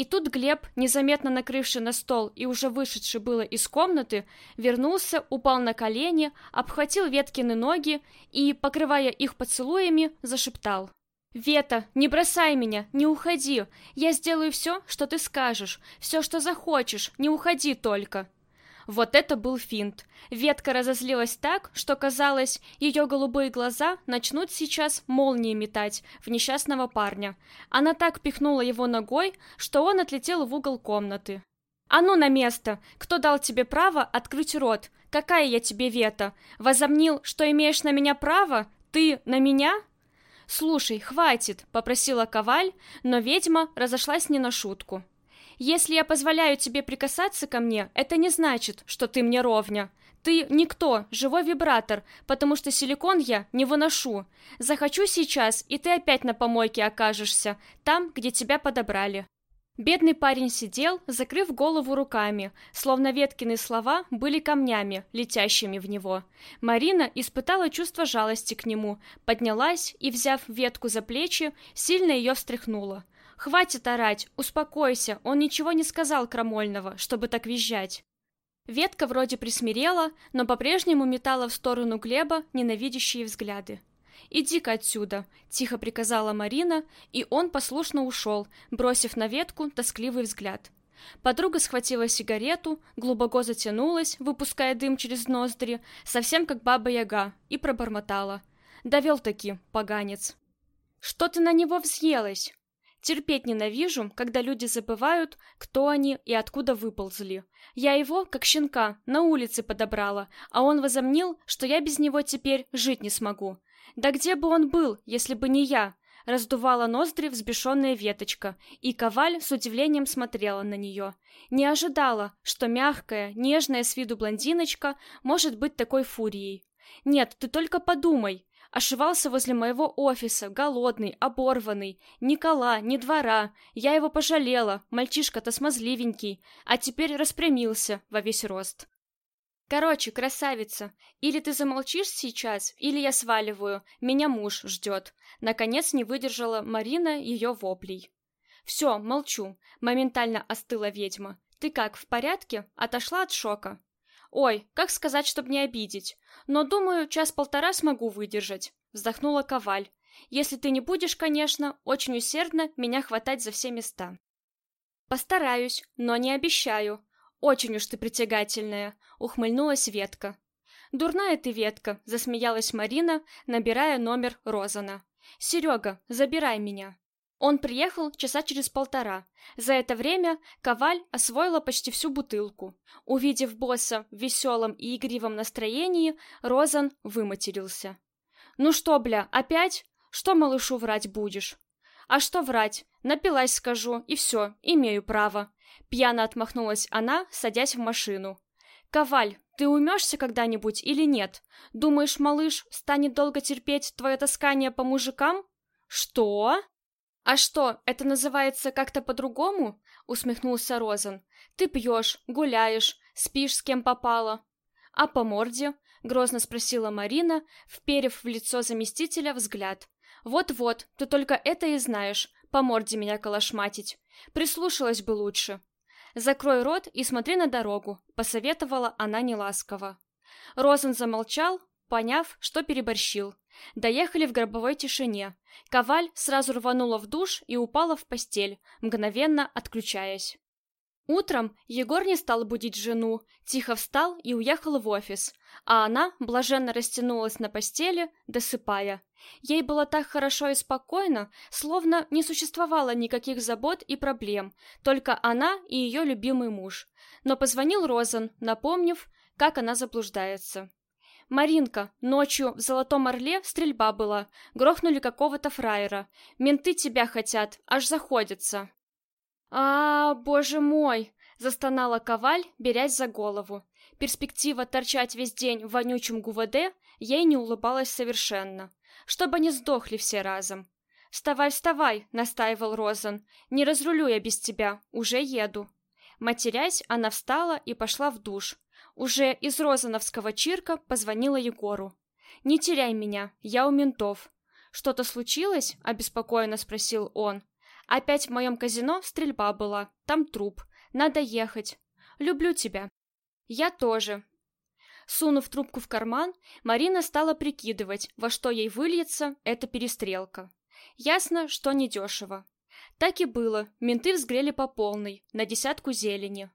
И тут Глеб, незаметно накрывший на стол и уже вышедший было из комнаты, вернулся, упал на колени, обхватил Веткины ноги и, покрывая их поцелуями, зашептал. «Вета, не бросай меня, не уходи. Я сделаю все, что ты скажешь, все, что захочешь, не уходи только». Вот это был финт. Ветка разозлилась так, что казалось, ее голубые глаза начнут сейчас молнии метать в несчастного парня. Она так пихнула его ногой, что он отлетел в угол комнаты. «А ну на место! Кто дал тебе право открыть рот? Какая я тебе Вета? Возомнил, что имеешь на меня право? Ты на меня?» «Слушай, хватит!» — попросила Коваль, но ведьма разошлась не на шутку. Если я позволяю тебе прикасаться ко мне, это не значит, что ты мне ровня. Ты никто, живой вибратор, потому что силикон я не выношу. Захочу сейчас, и ты опять на помойке окажешься, там, где тебя подобрали. Бедный парень сидел, закрыв голову руками, словно Веткины слова были камнями, летящими в него. Марина испытала чувство жалости к нему, поднялась и, взяв ветку за плечи, сильно ее встряхнула. «Хватит орать, успокойся, он ничего не сказал крамольного, чтобы так визжать». Ветка вроде присмирела, но по-прежнему метала в сторону Глеба ненавидящие взгляды. «Иди-ка отсюда», — тихо приказала Марина, и он послушно ушел, бросив на ветку тоскливый взгляд. Подруга схватила сигарету, глубоко затянулась, выпуская дым через ноздри, совсем как баба-яга, и пробормотала. «Довел-таки, поганец». «Что ты на него взъелась?» Терпеть ненавижу, когда люди забывают, кто они и откуда выползли. Я его, как щенка, на улице подобрала, а он возомнил, что я без него теперь жить не смогу. Да где бы он был, если бы не я? Раздувала ноздри взбешенная веточка, и Коваль с удивлением смотрела на нее. Не ожидала, что мягкая, нежная с виду блондиночка может быть такой фурией. Нет, ты только подумай, Ошивался возле моего офиса, голодный, оборванный. Ни кола, ни двора. Я его пожалела, мальчишка-то смазливенький. А теперь распрямился во весь рост. Короче, красавица, или ты замолчишь сейчас, или я сваливаю. Меня муж ждет. Наконец не выдержала Марина ее воплей. Все, молчу. Моментально остыла ведьма. Ты как, в порядке? Отошла от шока? Ой, как сказать, чтобы не обидеть? Но, думаю, час-полтора смогу выдержать, вздохнула Коваль. Если ты не будешь, конечно, очень усердно меня хватать за все места. Постараюсь, но не обещаю. Очень уж ты притягательная, ухмыльнулась Ветка. Дурная ты, Ветка, засмеялась Марина, набирая номер Розана. Серега, забирай меня. Он приехал часа через полтора. За это время Коваль освоила почти всю бутылку. Увидев босса в веселом и игривом настроении, Розан выматерился. «Ну что, бля, опять? Что малышу врать будешь?» «А что врать? Напилась, скажу, и все, имею право». Пьяно отмахнулась она, садясь в машину. «Коваль, ты умешься когда-нибудь или нет? Думаешь, малыш станет долго терпеть твое таскание по мужикам?» «Что?» «А что, это называется как-то по-другому?» — усмехнулся Розен. «Ты пьешь, гуляешь, спишь с кем попало». «А по морде?» — грозно спросила Марина, вперев в лицо заместителя взгляд. «Вот-вот, ты только это и знаешь, по морде меня калашматить. Прислушалась бы лучше». «Закрой рот и смотри на дорогу», — посоветовала она неласково. Розен замолчал, поняв, что переборщил. Доехали в гробовой тишине. Коваль сразу рванула в душ и упала в постель, мгновенно отключаясь. Утром Егор не стал будить жену, тихо встал и уехал в офис, а она блаженно растянулась на постели, досыпая. Ей было так хорошо и спокойно, словно не существовало никаких забот и проблем, только она и ее любимый муж. Но позвонил Розан, напомнив, как она заблуждается. «Маринка, ночью в Золотом Орле стрельба была. Грохнули какого-то фраера. Менты тебя хотят, аж заходятся». «А, боже мой!» — застонала Коваль, берясь за голову. Перспектива торчать весь день в вонючем ГУВД ей не улыбалась совершенно. Чтобы они сдохли все разом. «Вставай, вставай!» — настаивал Розан. «Не разрулю я без тебя, уже еду». Матерясь, она встала и пошла в душ, уже из Розановского чирка позвонила Егору. «Не теряй меня, я у ментов». «Что-то случилось?» — обеспокоенно спросил он. Опять в моем казино стрельба была, там труп. Надо ехать. Люблю тебя. Я тоже. Сунув трубку в карман, Марина стала прикидывать, во что ей выльется эта перестрелка. Ясно, что недешево. Так и было, менты взгрели по полной, на десятку зелени.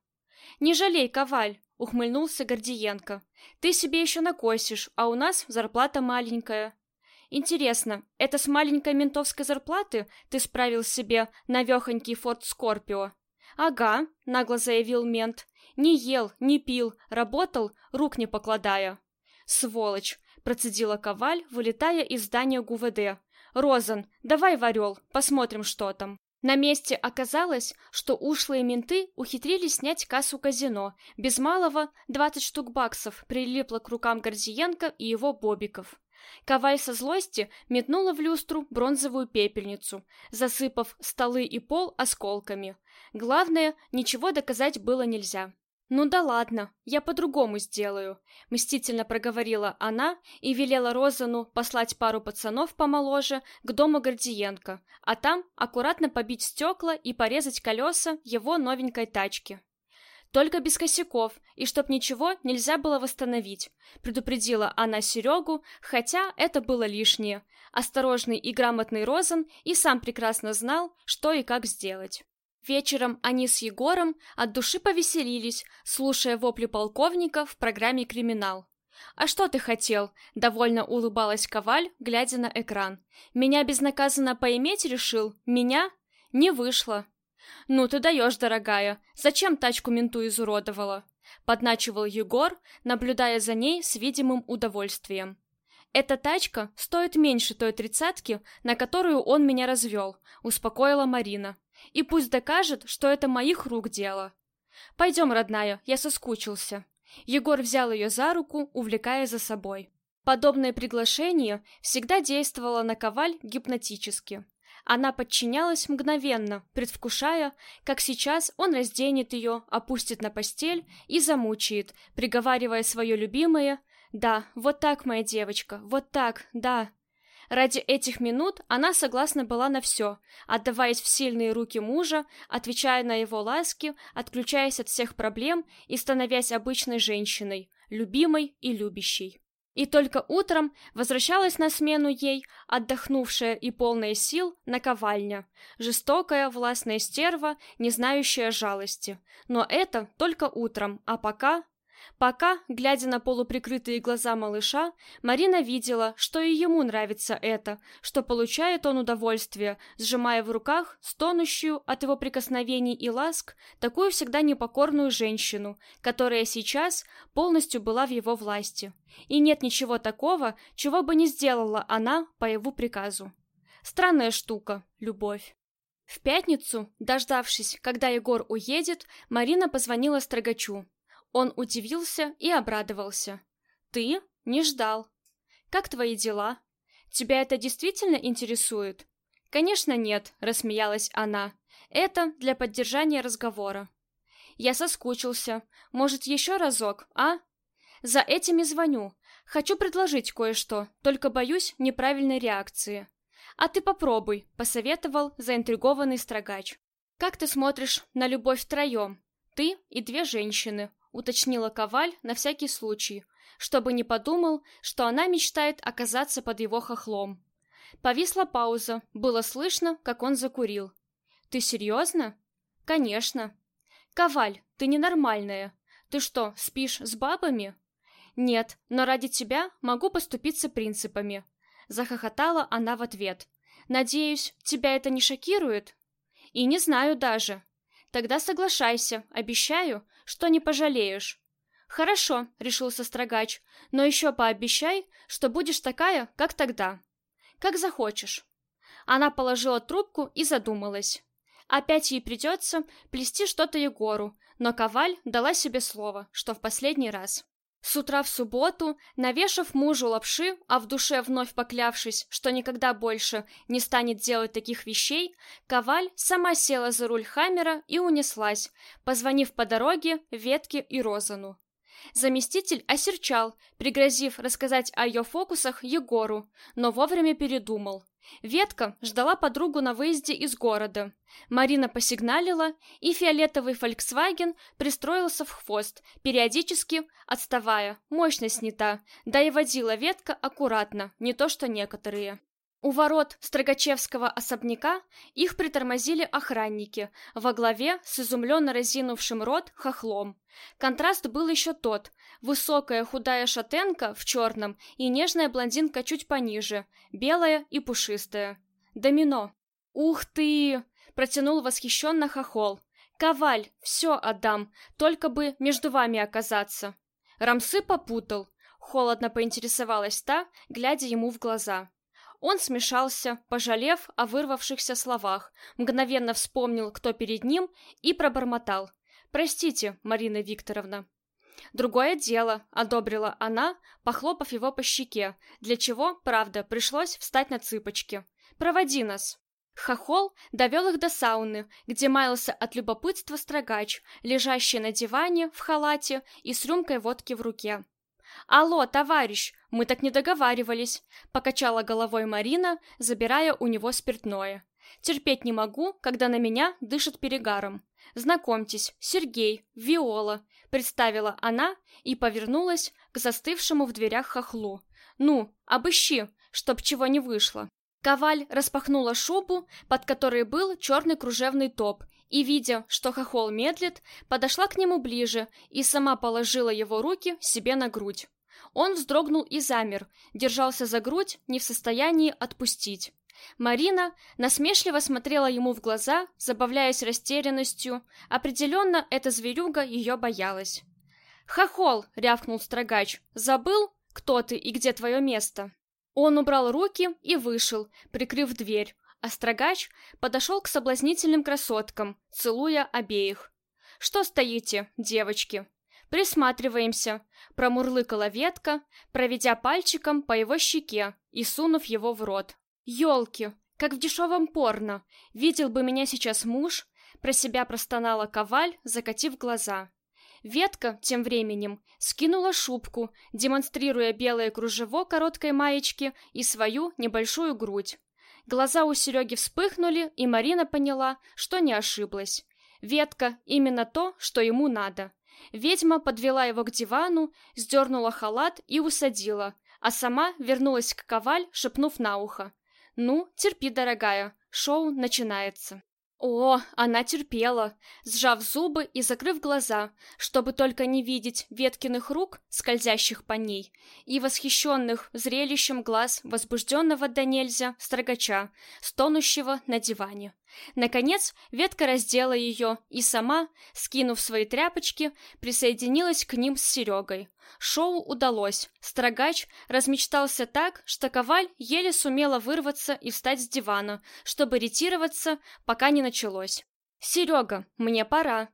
«Не жалей, Коваль!» — ухмыльнулся Гордиенко. «Ты себе еще накосишь, а у нас зарплата маленькая». «Интересно, это с маленькой ментовской зарплаты ты справил себе навехонький форт Скорпио?» «Ага», — нагло заявил мент. «Не ел, не пил, работал, рук не покладая». «Сволочь!» — процедила Коваль, вылетая из здания ГУВД. «Розан, давай в Орел, посмотрим, что там». На месте оказалось, что ушлые менты ухитрились снять кассу казино. Без малого 20 штук баксов прилипло к рукам Горзиенко и его бобиков. Коваль со злости метнула в люстру бронзовую пепельницу, засыпав столы и пол осколками. Главное, ничего доказать было нельзя. «Ну да ладно, я по-другому сделаю», — мстительно проговорила она и велела Розану послать пару пацанов помоложе к дому Гордиенко, а там аккуратно побить стекла и порезать колеса его новенькой тачки. «Только без косяков, и чтоб ничего нельзя было восстановить», — предупредила она Серегу, хотя это было лишнее. Осторожный и грамотный Розан и сам прекрасно знал, что и как сделать. Вечером они с Егором от души повеселились, слушая вопли полковника в программе «Криминал». «А что ты хотел?» — довольно улыбалась Коваль, глядя на экран. «Меня безнаказанно поиметь решил? Меня? Не вышло». «Ну ты даешь, дорогая. Зачем тачку менту изуродовала?» Подначивал Егор, наблюдая за ней с видимым удовольствием. «Эта тачка стоит меньше той тридцатки, на которую он меня развел», — успокоила Марина. И пусть докажет, что это моих рук дело. Пойдем, родная, я соскучился. Егор взял ее за руку, увлекая за собой. Подобное приглашение всегда действовало на Коваль гипнотически. Она подчинялась мгновенно, предвкушая, как сейчас он разденет ее, опустит на постель и замучает, приговаривая свое любимое «Да, вот так, моя девочка, вот так, да». Ради этих минут она согласна была на все, отдаваясь в сильные руки мужа, отвечая на его ласки, отключаясь от всех проблем и становясь обычной женщиной, любимой и любящей. И только утром возвращалась на смену ей, отдохнувшая и полная сил, наковальня, жестокая властная стерва, не знающая жалости. Но это только утром, а пока Пока, глядя на полуприкрытые глаза малыша, Марина видела, что и ему нравится это, что получает он удовольствие, сжимая в руках стонущую от его прикосновений и ласк такую всегда непокорную женщину, которая сейчас полностью была в его власти. И нет ничего такого, чего бы не сделала она по его приказу. Странная штука — любовь. В пятницу, дождавшись, когда Егор уедет, Марина позвонила Строгачу. Он удивился и обрадовался. «Ты? Не ждал. Как твои дела? Тебя это действительно интересует?» «Конечно нет», — рассмеялась она. «Это для поддержания разговора». «Я соскучился. Может, еще разок, а?» «За этим и звоню. Хочу предложить кое-что, только боюсь неправильной реакции». «А ты попробуй», — посоветовал заинтригованный строгач. «Как ты смотришь на любовь втроем? Ты и две женщины, уточнила Коваль на всякий случай, чтобы не подумал, что она мечтает оказаться под его хохлом. Повисла пауза, было слышно, как он закурил. «Ты серьезно?» «Конечно». «Коваль, ты ненормальная. Ты что, спишь с бабами?» «Нет, но ради тебя могу поступиться принципами». Захохотала она в ответ. «Надеюсь, тебя это не шокирует?» «И не знаю даже». «Тогда соглашайся, обещаю, что не пожалеешь. Хорошо, решил сострогач, но еще пообещай, что будешь такая, как тогда. Как захочешь. Она положила трубку и задумалась. Опять ей придется плести что-то Егору, но Коваль дала себе слово, что в последний раз. С утра в субботу, навешав мужу лапши, а в душе вновь поклявшись, что никогда больше не станет делать таких вещей, Коваль сама села за руль Хаммера и унеслась, позвонив по дороге Ветке и Розану. Заместитель осерчал, пригрозив рассказать о ее фокусах Егору, но вовремя передумал. Ветка ждала подругу на выезде из города. Марина посигналила, и фиолетовый Volkswagen пристроился в хвост, периодически отставая. Мощность не та, да и водила ветка аккуратно, не то что некоторые. У ворот Строгачевского особняка их притормозили охранники во главе с изумленно разинувшим рот хохлом. Контраст был еще тот. Высокая худая шатенка в черном и нежная блондинка чуть пониже, белая и пушистая. Домино. «Ух ты!» — протянул восхищенно хохол. «Коваль, все отдам, только бы между вами оказаться». Рамсы попутал. Холодно поинтересовалась та, глядя ему в глаза. Он смешался, пожалев о вырвавшихся словах, мгновенно вспомнил, кто перед ним, и пробормотал. «Простите, Марина Викторовна». «Другое дело», — одобрила она, похлопав его по щеке, для чего, правда, пришлось встать на цыпочки. «Проводи нас». Хохол довел их до сауны, где маялся от любопытства строгач, лежащий на диване в халате и с рюмкой водки в руке. «Алло, товарищ, мы так не договаривались», — покачала головой Марина, забирая у него спиртное. «Терпеть не могу, когда на меня дышит перегаром. Знакомьтесь, Сергей, Виола», — представила она и повернулась к застывшему в дверях хохлу. «Ну, обыщи, чтоб чего не вышло». Коваль распахнула шубу, под которой был черный кружевный топ, и, видя, что хохол медлит, подошла к нему ближе и сама положила его руки себе на грудь. Он вздрогнул и замер, держался за грудь, не в состоянии отпустить. Марина насмешливо смотрела ему в глаза, забавляясь растерянностью. Определенно, эта зверюга ее боялась. «Хохол!» — рявкнул строгач. «Забыл, кто ты и где твое место?» Он убрал руки и вышел, прикрыв дверь, а строгач подошел к соблазнительным красоткам, целуя обеих. «Что стоите, девочки?» «Присматриваемся», — промурлыкала ветка, проведя пальчиком по его щеке и сунув его в рот. «Елки, как в дешевом порно! Видел бы меня сейчас муж!» Про себя простонала коваль, закатив глаза. Ветка, тем временем, скинула шубку, демонстрируя белое кружево короткой маечки и свою небольшую грудь. Глаза у Сереги вспыхнули, и Марина поняла, что не ошиблась. Ветка — именно то, что ему надо. Ведьма подвела его к дивану, сдернула халат и усадила, а сама вернулась к коваль, шепнув на ухо. «Ну, терпи, дорогая, шоу начинается». О, она терпела, сжав зубы и закрыв глаза, чтобы только не видеть веткиных рук, скользящих по ней, и восхищенных зрелищем глаз возбужденного до нельзя строгача, стонущего на диване. Наконец, ветка раздела ее и сама, скинув свои тряпочки, присоединилась к ним с Серегой. Шоу удалось. Строгач размечтался так, что Коваль еле сумела вырваться и встать с дивана, чтобы ретироваться, пока не началось. «Серега, мне пора»,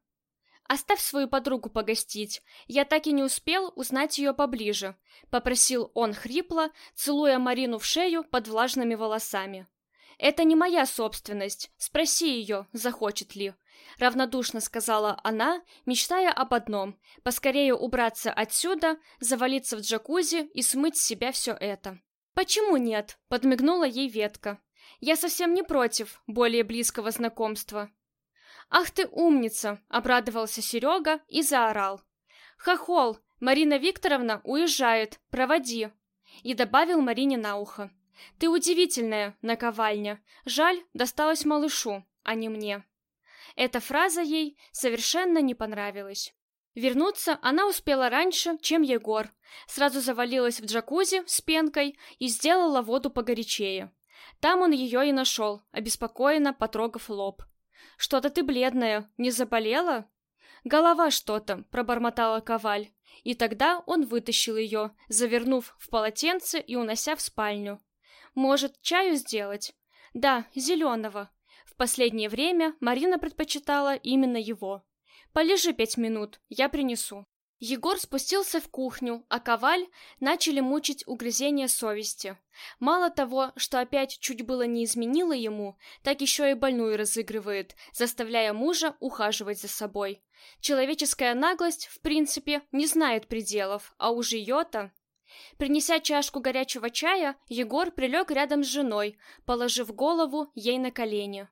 «Оставь свою подругу погостить. Я так и не успел узнать ее поближе», — попросил он хрипло, целуя Марину в шею под влажными волосами. «Это не моя собственность. Спроси ее, захочет ли». Равнодушно сказала она, мечтая об одном — поскорее убраться отсюда, завалиться в джакузи и смыть с себя все это. «Почему нет?» — подмигнула ей ветка. «Я совсем не против более близкого знакомства». «Ах ты умница!» — обрадовался Серега и заорал. «Хохол! Марина Викторовна уезжает! Проводи!» И добавил Марине на ухо. Ты удивительная, наковальня. Жаль, досталось малышу, а не мне. Эта фраза ей совершенно не понравилась. Вернуться она успела раньше, чем Егор. Сразу завалилась в джакузи с пенкой и сделала воду погорячее. Там он ее и нашел, обеспокоенно потрогав лоб. «Что-то ты бледная, не заболела?» «Голова что-то», — пробормотала Коваль. И тогда он вытащил ее, завернув в полотенце и унося в спальню. Может, чаю сделать? Да, зеленого. В последнее время Марина предпочитала именно его. Полежи пять минут, я принесу. Егор спустился в кухню, а Коваль начали мучить угрызения совести. Мало того, что опять чуть было не изменило ему, так еще и больную разыгрывает, заставляя мужа ухаживать за собой. Человеческая наглость, в принципе, не знает пределов, а уж ее-то... Принеся чашку горячего чая, Егор прилег рядом с женой, положив голову ей на колени.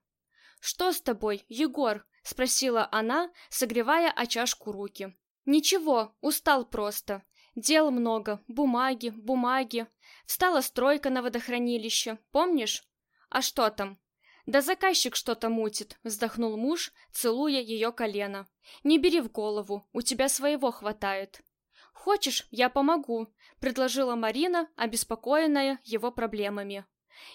«Что с тобой, Егор?» — спросила она, согревая о чашку руки. «Ничего, устал просто. Дел много, бумаги, бумаги. Встала стройка на водохранилище, помнишь? А что там?» «Да заказчик что-то мутит», — вздохнул муж, целуя ее колено. «Не бери в голову, у тебя своего хватает». «Хочешь, я помогу», — предложила Марина, обеспокоенная его проблемами.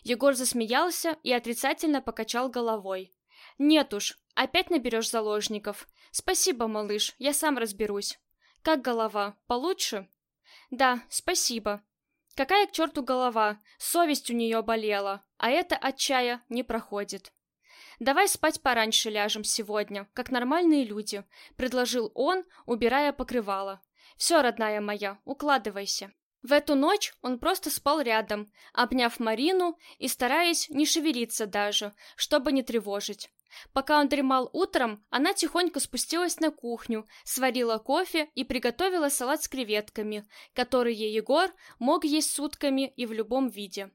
Егор засмеялся и отрицательно покачал головой. «Нет уж, опять наберешь заложников. Спасибо, малыш, я сам разберусь. Как голова, получше?» «Да, спасибо». Какая к черту голова, совесть у нее болела, а это от чая не проходит. «Давай спать пораньше ляжем сегодня, как нормальные люди», — предложил он, убирая покрывало. «Все, родная моя, укладывайся». В эту ночь он просто спал рядом, обняв Марину и стараясь не шевелиться даже, чтобы не тревожить. Пока он дремал утром, она тихонько спустилась на кухню, сварила кофе и приготовила салат с креветками, которые Егор мог есть сутками и в любом виде.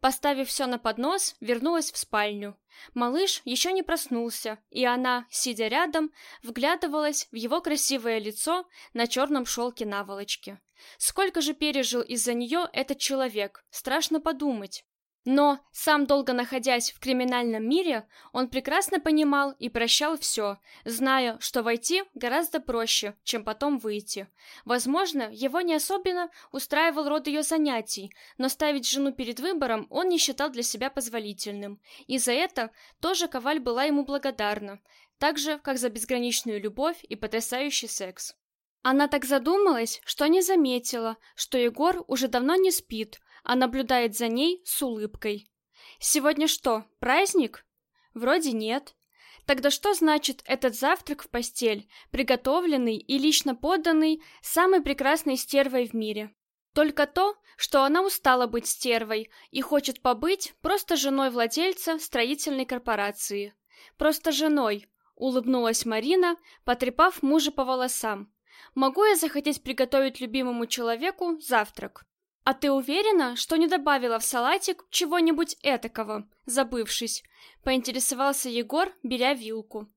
Поставив все на поднос, вернулась в спальню. Малыш еще не проснулся, и она, сидя рядом, вглядывалась в его красивое лицо на черном шелке наволочки. Сколько же пережил из-за нее этот человек, страшно подумать. Но, сам долго находясь в криминальном мире, он прекрасно понимал и прощал все, зная, что войти гораздо проще, чем потом выйти. Возможно, его не особенно устраивал род ее занятий, но ставить жену перед выбором он не считал для себя позволительным. И за это тоже Коваль была ему благодарна, так же, как за безграничную любовь и потрясающий секс. Она так задумалась, что не заметила, что Егор уже давно не спит, а наблюдает за ней с улыбкой. «Сегодня что, праздник?» «Вроде нет». Тогда что значит этот завтрак в постель, приготовленный и лично поданный самой прекрасной стервой в мире? Только то, что она устала быть стервой и хочет побыть просто женой владельца строительной корпорации. Просто женой, улыбнулась Марина, потрепав мужа по волосам. Могу я захотеть приготовить любимому человеку завтрак? «А ты уверена, что не добавила в салатик чего-нибудь этакого, забывшись?» — поинтересовался Егор, беря вилку.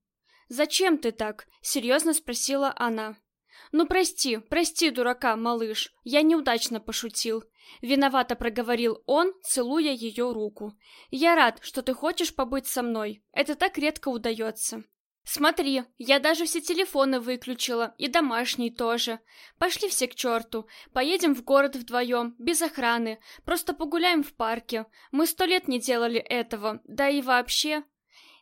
«Зачем ты так?» — серьезно спросила она. «Ну прости, прости, дурака, малыш, я неудачно пошутил». Виновато проговорил он, целуя ее руку. «Я рад, что ты хочешь побыть со мной. Это так редко удается». «Смотри, я даже все телефоны выключила, и домашний тоже. Пошли все к черту. Поедем в город вдвоем, без охраны. Просто погуляем в парке. Мы сто лет не делали этого, да и вообще...»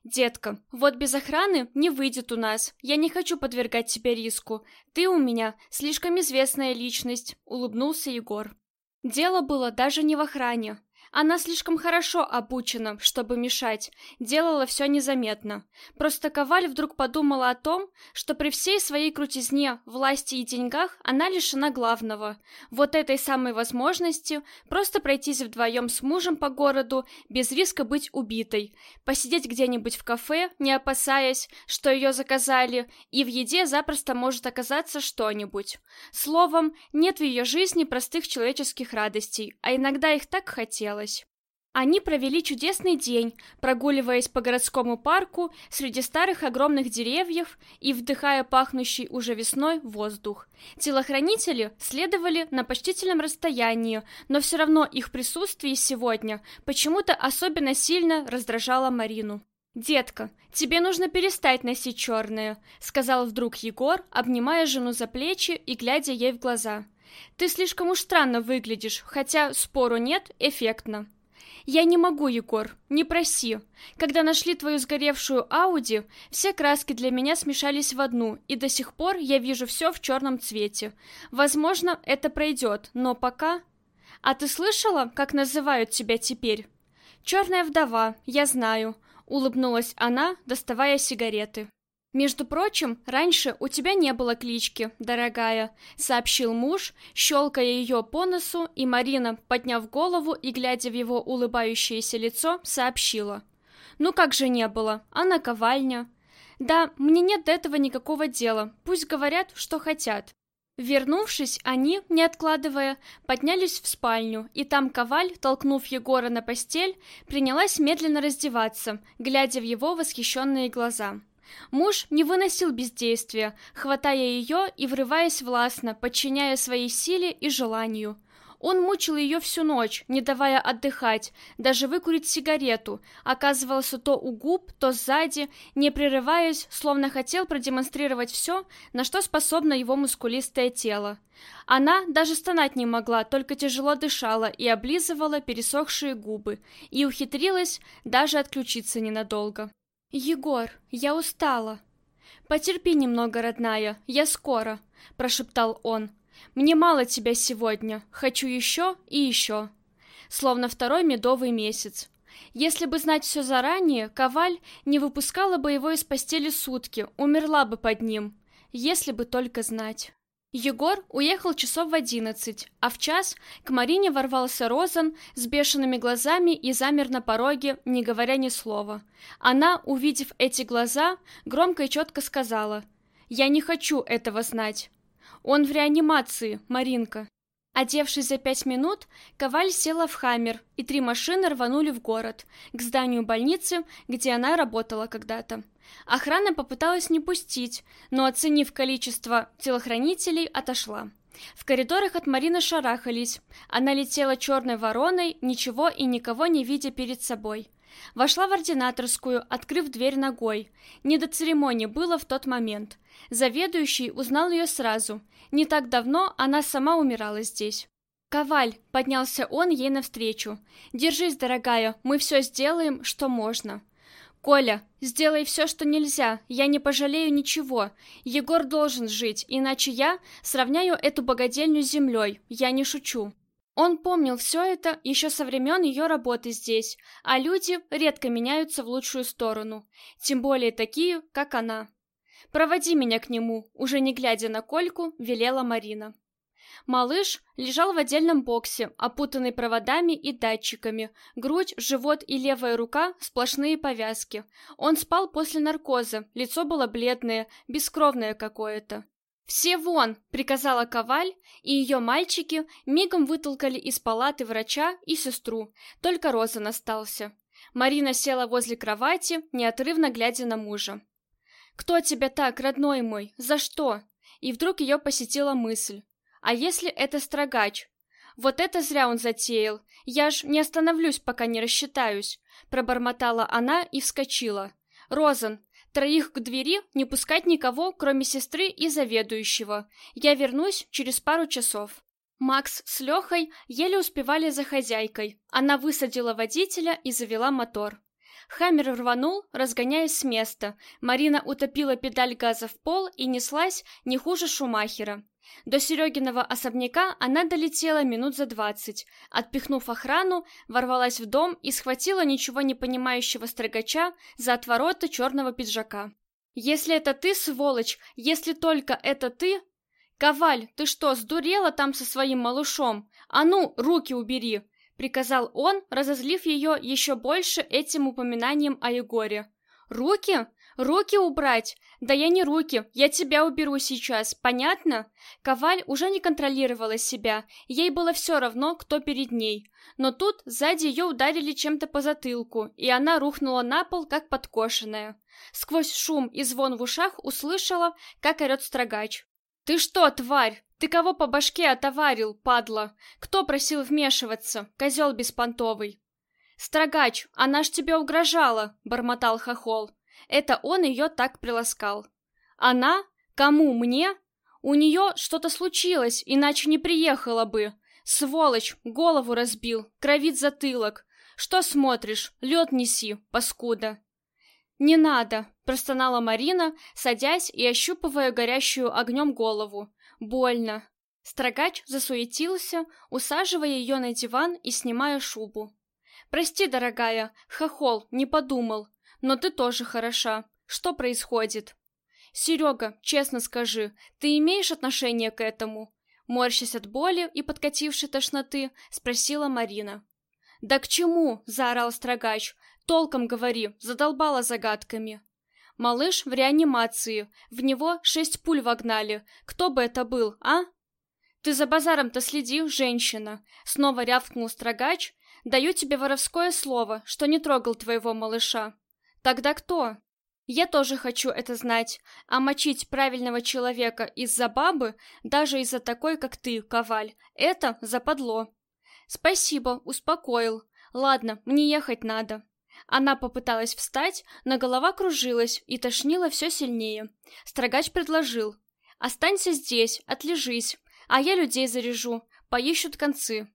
«Детка, вот без охраны не выйдет у нас. Я не хочу подвергать тебя риску. Ты у меня слишком известная личность», — улыбнулся Егор. Дело было даже не в охране. Она слишком хорошо обучена, чтобы мешать, делала все незаметно. Просто Коваль вдруг подумала о том, что при всей своей крутизне, власти и деньгах она лишена главного. Вот этой самой возможности просто пройтись вдвоем с мужем по городу без риска быть убитой, посидеть где-нибудь в кафе, не опасаясь, что ее заказали, и в еде запросто может оказаться что-нибудь. Словом, нет в ее жизни простых человеческих радостей, а иногда их так хотелось хотелось. Они провели чудесный день, прогуливаясь по городскому парку среди старых огромных деревьев и вдыхая пахнущий уже весной воздух. Телохранители следовали на почтительном расстоянии, но все равно их присутствие сегодня почему-то особенно сильно раздражало Марину. «Детка, тебе нужно перестать носить черное», — сказал вдруг Егор, обнимая жену за плечи и глядя ей в глаза. Ты слишком уж странно выглядишь, хотя, спору нет, эффектно. Я не могу, Егор, не проси. Когда нашли твою сгоревшую Ауди, все краски для меня смешались в одну, и до сих пор я вижу все в черном цвете. Возможно, это пройдет, но пока... А ты слышала, как называют тебя теперь? Черная вдова, я знаю, улыбнулась она, доставая сигареты. «Между прочим, раньше у тебя не было клички, дорогая», — сообщил муж, щелкая ее по носу, и Марина, подняв голову и глядя в его улыбающееся лицо, сообщила. «Ну как же не было? А наковальня?» «Да, мне нет до этого никакого дела, пусть говорят, что хотят». Вернувшись, они, не откладывая, поднялись в спальню, и там Коваль, толкнув Егора на постель, принялась медленно раздеваться, глядя в его восхищенные глаза. Муж не выносил бездействия, хватая ее и врываясь властно, подчиняя своей силе и желанию. Он мучил ее всю ночь, не давая отдыхать, даже выкурить сигарету, оказывался то у губ, то сзади, не прерываясь, словно хотел продемонстрировать все, на что способно его мускулистое тело. Она даже стонать не могла, только тяжело дышала и облизывала пересохшие губы, и ухитрилась даже отключиться ненадолго. «Егор, я устала». «Потерпи немного, родная, я скоро», — прошептал он. «Мне мало тебя сегодня, хочу еще и еще». Словно второй медовый месяц. Если бы знать все заранее, Коваль не выпускала бы его из постели сутки, умерла бы под ним. Если бы только знать. Егор уехал часов в одиннадцать, а в час к Марине ворвался Розан с бешеными глазами и замер на пороге, не говоря ни слова. Она, увидев эти глаза, громко и четко сказала «Я не хочу этого знать». «Он в реанимации, Маринка». Одевшись за пять минут, Коваль села в «Хаммер», и три машины рванули в город, к зданию больницы, где она работала когда-то. Охрана попыталась не пустить, но, оценив количество телохранителей, отошла. В коридорах от Марины шарахались. Она летела черной вороной, ничего и никого не видя перед собой. Вошла в ординаторскую, открыв дверь ногой. Не до церемонии было в тот момент. Заведующий узнал ее сразу. Не так давно она сама умирала здесь. «Коваль!» — поднялся он ей навстречу. «Держись, дорогая, мы все сделаем, что можно». «Коля, сделай все, что нельзя, я не пожалею ничего. Егор должен жить, иначе я сравняю эту богадельню с землей, я не шучу». Он помнил все это еще со времен ее работы здесь, а люди редко меняются в лучшую сторону, тем более такие, как она. «Проводи меня к нему», уже не глядя на Кольку, велела Марина. Малыш лежал в отдельном боксе, опутанный проводами и датчиками. Грудь, живот и левая рука – сплошные повязки. Он спал после наркоза, лицо было бледное, бескровное какое-то. «Все вон!» — приказала Коваль, и ее мальчики мигом вытолкали из палаты врача и сестру, только Розан остался. Марина села возле кровати, неотрывно глядя на мужа. «Кто тебя так, родной мой? За что?» И вдруг ее посетила мысль. А если это строгач? Вот это зря он затеял. Я ж не остановлюсь, пока не рассчитаюсь. Пробормотала она и вскочила. Розан, троих к двери, не пускать никого, кроме сестры и заведующего. Я вернусь через пару часов. Макс с Лехой еле успевали за хозяйкой. Она высадила водителя и завела мотор. Хаммер рванул, разгоняясь с места. Марина утопила педаль газа в пол и неслась не хуже Шумахера. До Серегиного особняка она долетела минут за двадцать. Отпихнув охрану, ворвалась в дом и схватила ничего не понимающего строгача за отвороты черного пиджака. «Если это ты, сволочь, если только это ты...» «Коваль, ты что, сдурела там со своим малышом? А ну, руки убери!» приказал он, разозлив ее еще больше этим упоминанием о Егоре. «Руки? Руки убрать? Да я не руки, я тебя уберу сейчас, понятно?» Коваль уже не контролировала себя, ей было все равно, кто перед ней. Но тут сзади ее ударили чем-то по затылку, и она рухнула на пол, как подкошенная. Сквозь шум и звон в ушах услышала, как орет строгач. «Ты что, тварь? Ты кого по башке отоварил, падла? Кто просил вмешиваться, козел беспонтовый?» «Строгач, она ж тебе угрожала!» — бормотал хохол. Это он ее так приласкал. «Она? Кому? Мне? У нее что-то случилось, иначе не приехала бы. Сволочь, голову разбил, кровит затылок. Что смотришь? Лед неси, паскуда!» «Не надо!» — простонала Марина, садясь и ощупывая горящую огнем голову. «Больно!» Строгач засуетился, усаживая ее на диван и снимая шубу. «Прости, дорогая, хохол, не подумал. Но ты тоже хороша. Что происходит?» «Серега, честно скажи, ты имеешь отношение к этому?» Морщась от боли и подкатившей тошноты, спросила Марина. «Да к чему?» — заорал строгач. «Толком говори, задолбала загадками». Малыш в реанимации. В него шесть пуль вогнали. Кто бы это был, а? Ты за базаром-то следи, женщина. Снова рявкнул строгач. Даю тебе воровское слово, что не трогал твоего малыша. Тогда кто? Я тоже хочу это знать, а мочить правильного человека из-за бабы, даже из-за такой, как ты, Коваль, это западло. Спасибо, успокоил. Ладно, мне ехать надо. Она попыталась встать, но голова кружилась и тошнила все сильнее. Строгач предложил. «Останься здесь, отлежись, а я людей заряжу, поищут концы».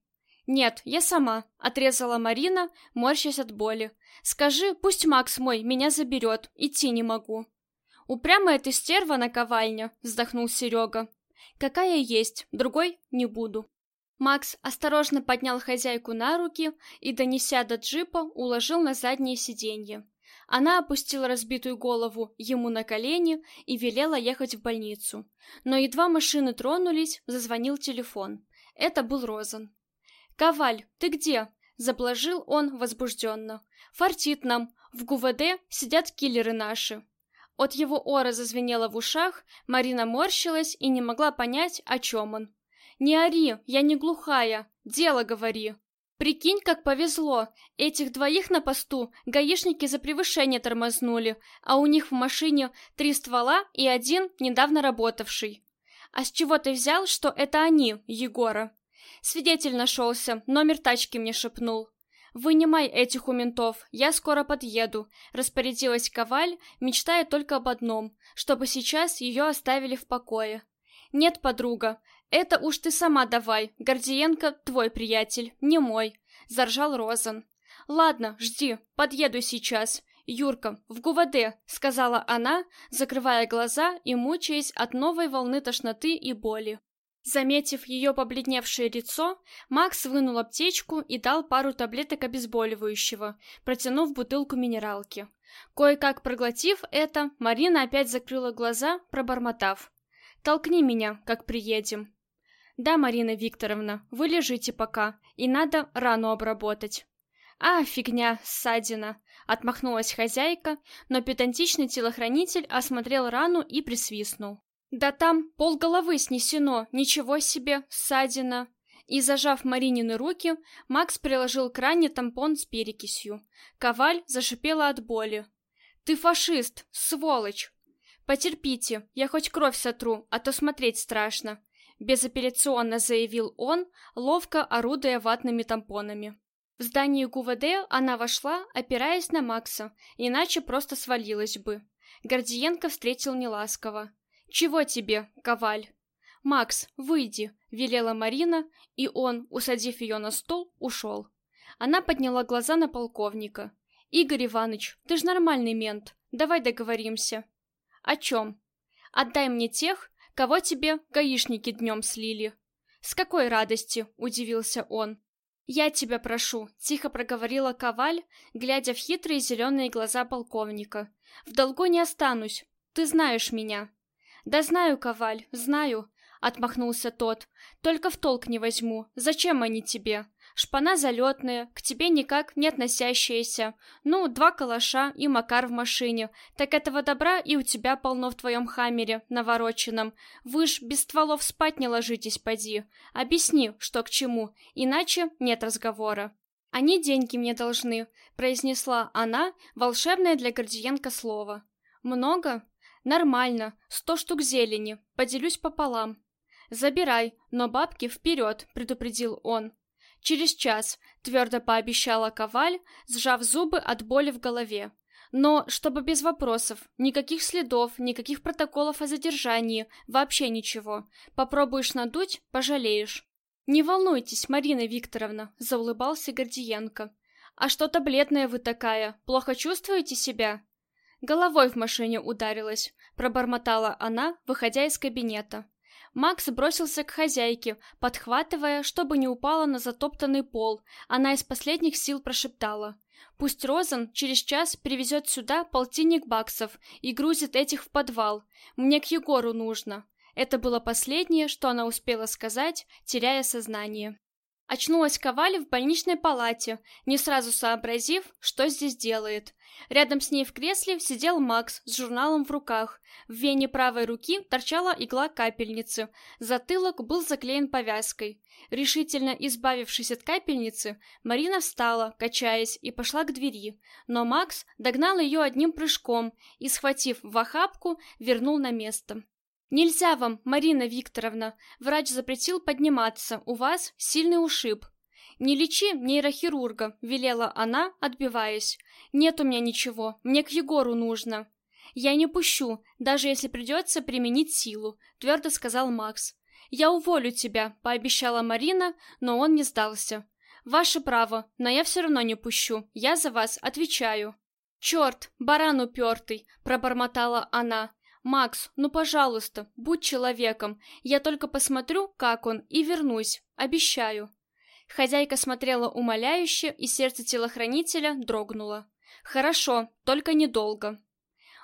«Нет, я сама», — отрезала Марина, морщась от боли. «Скажи, пусть Макс мой меня заберет, идти не могу». «Упрямая ты стерва наковальня», — вздохнул Серега. «Какая есть, другой не буду». Макс осторожно поднял хозяйку на руки и, донеся до джипа, уложил на заднее сиденье. Она опустила разбитую голову ему на колени и велела ехать в больницу. Но едва машины тронулись, зазвонил телефон. Это был Розан. «Коваль, ты где?» — заблажил он возбужденно. «Фартит нам. В ГУВД сидят киллеры наши». От его ора зазвенело в ушах, Марина морщилась и не могла понять, о чем он. «Не ори, я не глухая, дело говори». Прикинь, как повезло. Этих двоих на посту гаишники за превышение тормознули, а у них в машине три ствола и один недавно работавший. А с чего ты взял, что это они, Егора? Свидетель нашелся, номер тачки мне шепнул. «Вынимай этих у ментов, я скоро подъеду», — распорядилась Коваль, мечтая только об одном, чтобы сейчас ее оставили в покое. «Нет, подруга, это уж ты сама давай, Гордиенко твой приятель, не мой», — заржал Розан. «Ладно, жди, подъеду сейчас. Юрка, в ГУВД», — сказала она, закрывая глаза и мучаясь от новой волны тошноты и боли. Заметив ее побледневшее лицо, Макс вынул аптечку и дал пару таблеток обезболивающего, протянув бутылку минералки. Кое-как проглотив это, Марина опять закрыла глаза, пробормотав. Толкни меня, как приедем. Да, Марина Викторовна, вы лежите пока, и надо рану обработать. А, фигня, ссадина, отмахнулась хозяйка, но педантичный телохранитель осмотрел рану и присвистнул. Да там полголовы снесено, ничего себе, ссадина. И, зажав Маринины руки, Макс приложил к ране тампон с перекисью. Коваль зашипела от боли. «Ты фашист, сволочь!» «Потерпите, я хоть кровь сотру, а то смотреть страшно», — безапелляционно заявил он, ловко орудуя ватными тампонами. В здание ГУВД она вошла, опираясь на Макса, иначе просто свалилась бы. Гордиенко встретил неласково. «Чего тебе, Коваль?» «Макс, выйди», — велела Марина, и он, усадив ее на стол, ушел. Она подняла глаза на полковника. «Игорь Иванович, ты ж нормальный мент, давай договоримся». «О чем?» «Отдай мне тех, кого тебе гаишники днем слили». «С какой радости?» — удивился он. «Я тебя прошу», — тихо проговорила Коваль, глядя в хитрые зеленые глаза полковника. «В долгу не останусь. Ты знаешь меня». «Да знаю, Коваль, знаю», — отмахнулся тот. «Только в толк не возьму. Зачем они тебе? Шпана залетная, к тебе никак не относящаяся. Ну, два калаша и Макар в машине. Так этого добра и у тебя полно в твоем хаммере, навороченном. Вы ж без стволов спать не ложитесь, поди. Объясни, что к чему, иначе нет разговора». «Они деньги мне должны», — произнесла она, волшебное для Гордиенко слово. «Много?» «Нормально, сто штук зелени, поделюсь пополам». «Забирай, но бабки вперед», — предупредил он. «Через час», — твердо пообещала Коваль, сжав зубы от боли в голове. «Но чтобы без вопросов, никаких следов, никаких протоколов о задержании, вообще ничего. Попробуешь надуть — пожалеешь». «Не волнуйтесь, Марина Викторовна», — заулыбался Гордиенко. «А что-то бледная вы такая, плохо чувствуете себя?» Головой в машине ударилась, пробормотала она, выходя из кабинета. Макс бросился к хозяйке, подхватывая, чтобы не упала на затоптанный пол. Она из последних сил прошептала. «Пусть Розан через час привезет сюда полтинник баксов и грузит этих в подвал. Мне к Егору нужно». Это было последнее, что она успела сказать, теряя сознание. Очнулась Коваль в больничной палате, не сразу сообразив, что здесь делает. Рядом с ней в кресле сидел Макс с журналом в руках. В вене правой руки торчала игла капельницы. Затылок был заклеен повязкой. Решительно избавившись от капельницы, Марина встала, качаясь, и пошла к двери. Но Макс догнал ее одним прыжком и, схватив в охапку, вернул на место. «Нельзя вам, Марина Викторовна. Врач запретил подниматься. У вас сильный ушиб». «Не лечи нейрохирурга», — велела она, отбиваясь. «Нет у меня ничего. Мне к Егору нужно». «Я не пущу, даже если придется применить силу», — твердо сказал Макс. «Я уволю тебя», — пообещала Марина, но он не сдался. «Ваше право, но я все равно не пущу. Я за вас отвечаю». «Черт, баран упертый», — пробормотала она. «Макс, ну, пожалуйста, будь человеком. Я только посмотрю, как он, и вернусь. Обещаю». Хозяйка смотрела умоляюще, и сердце телохранителя дрогнуло. «Хорошо, только недолго».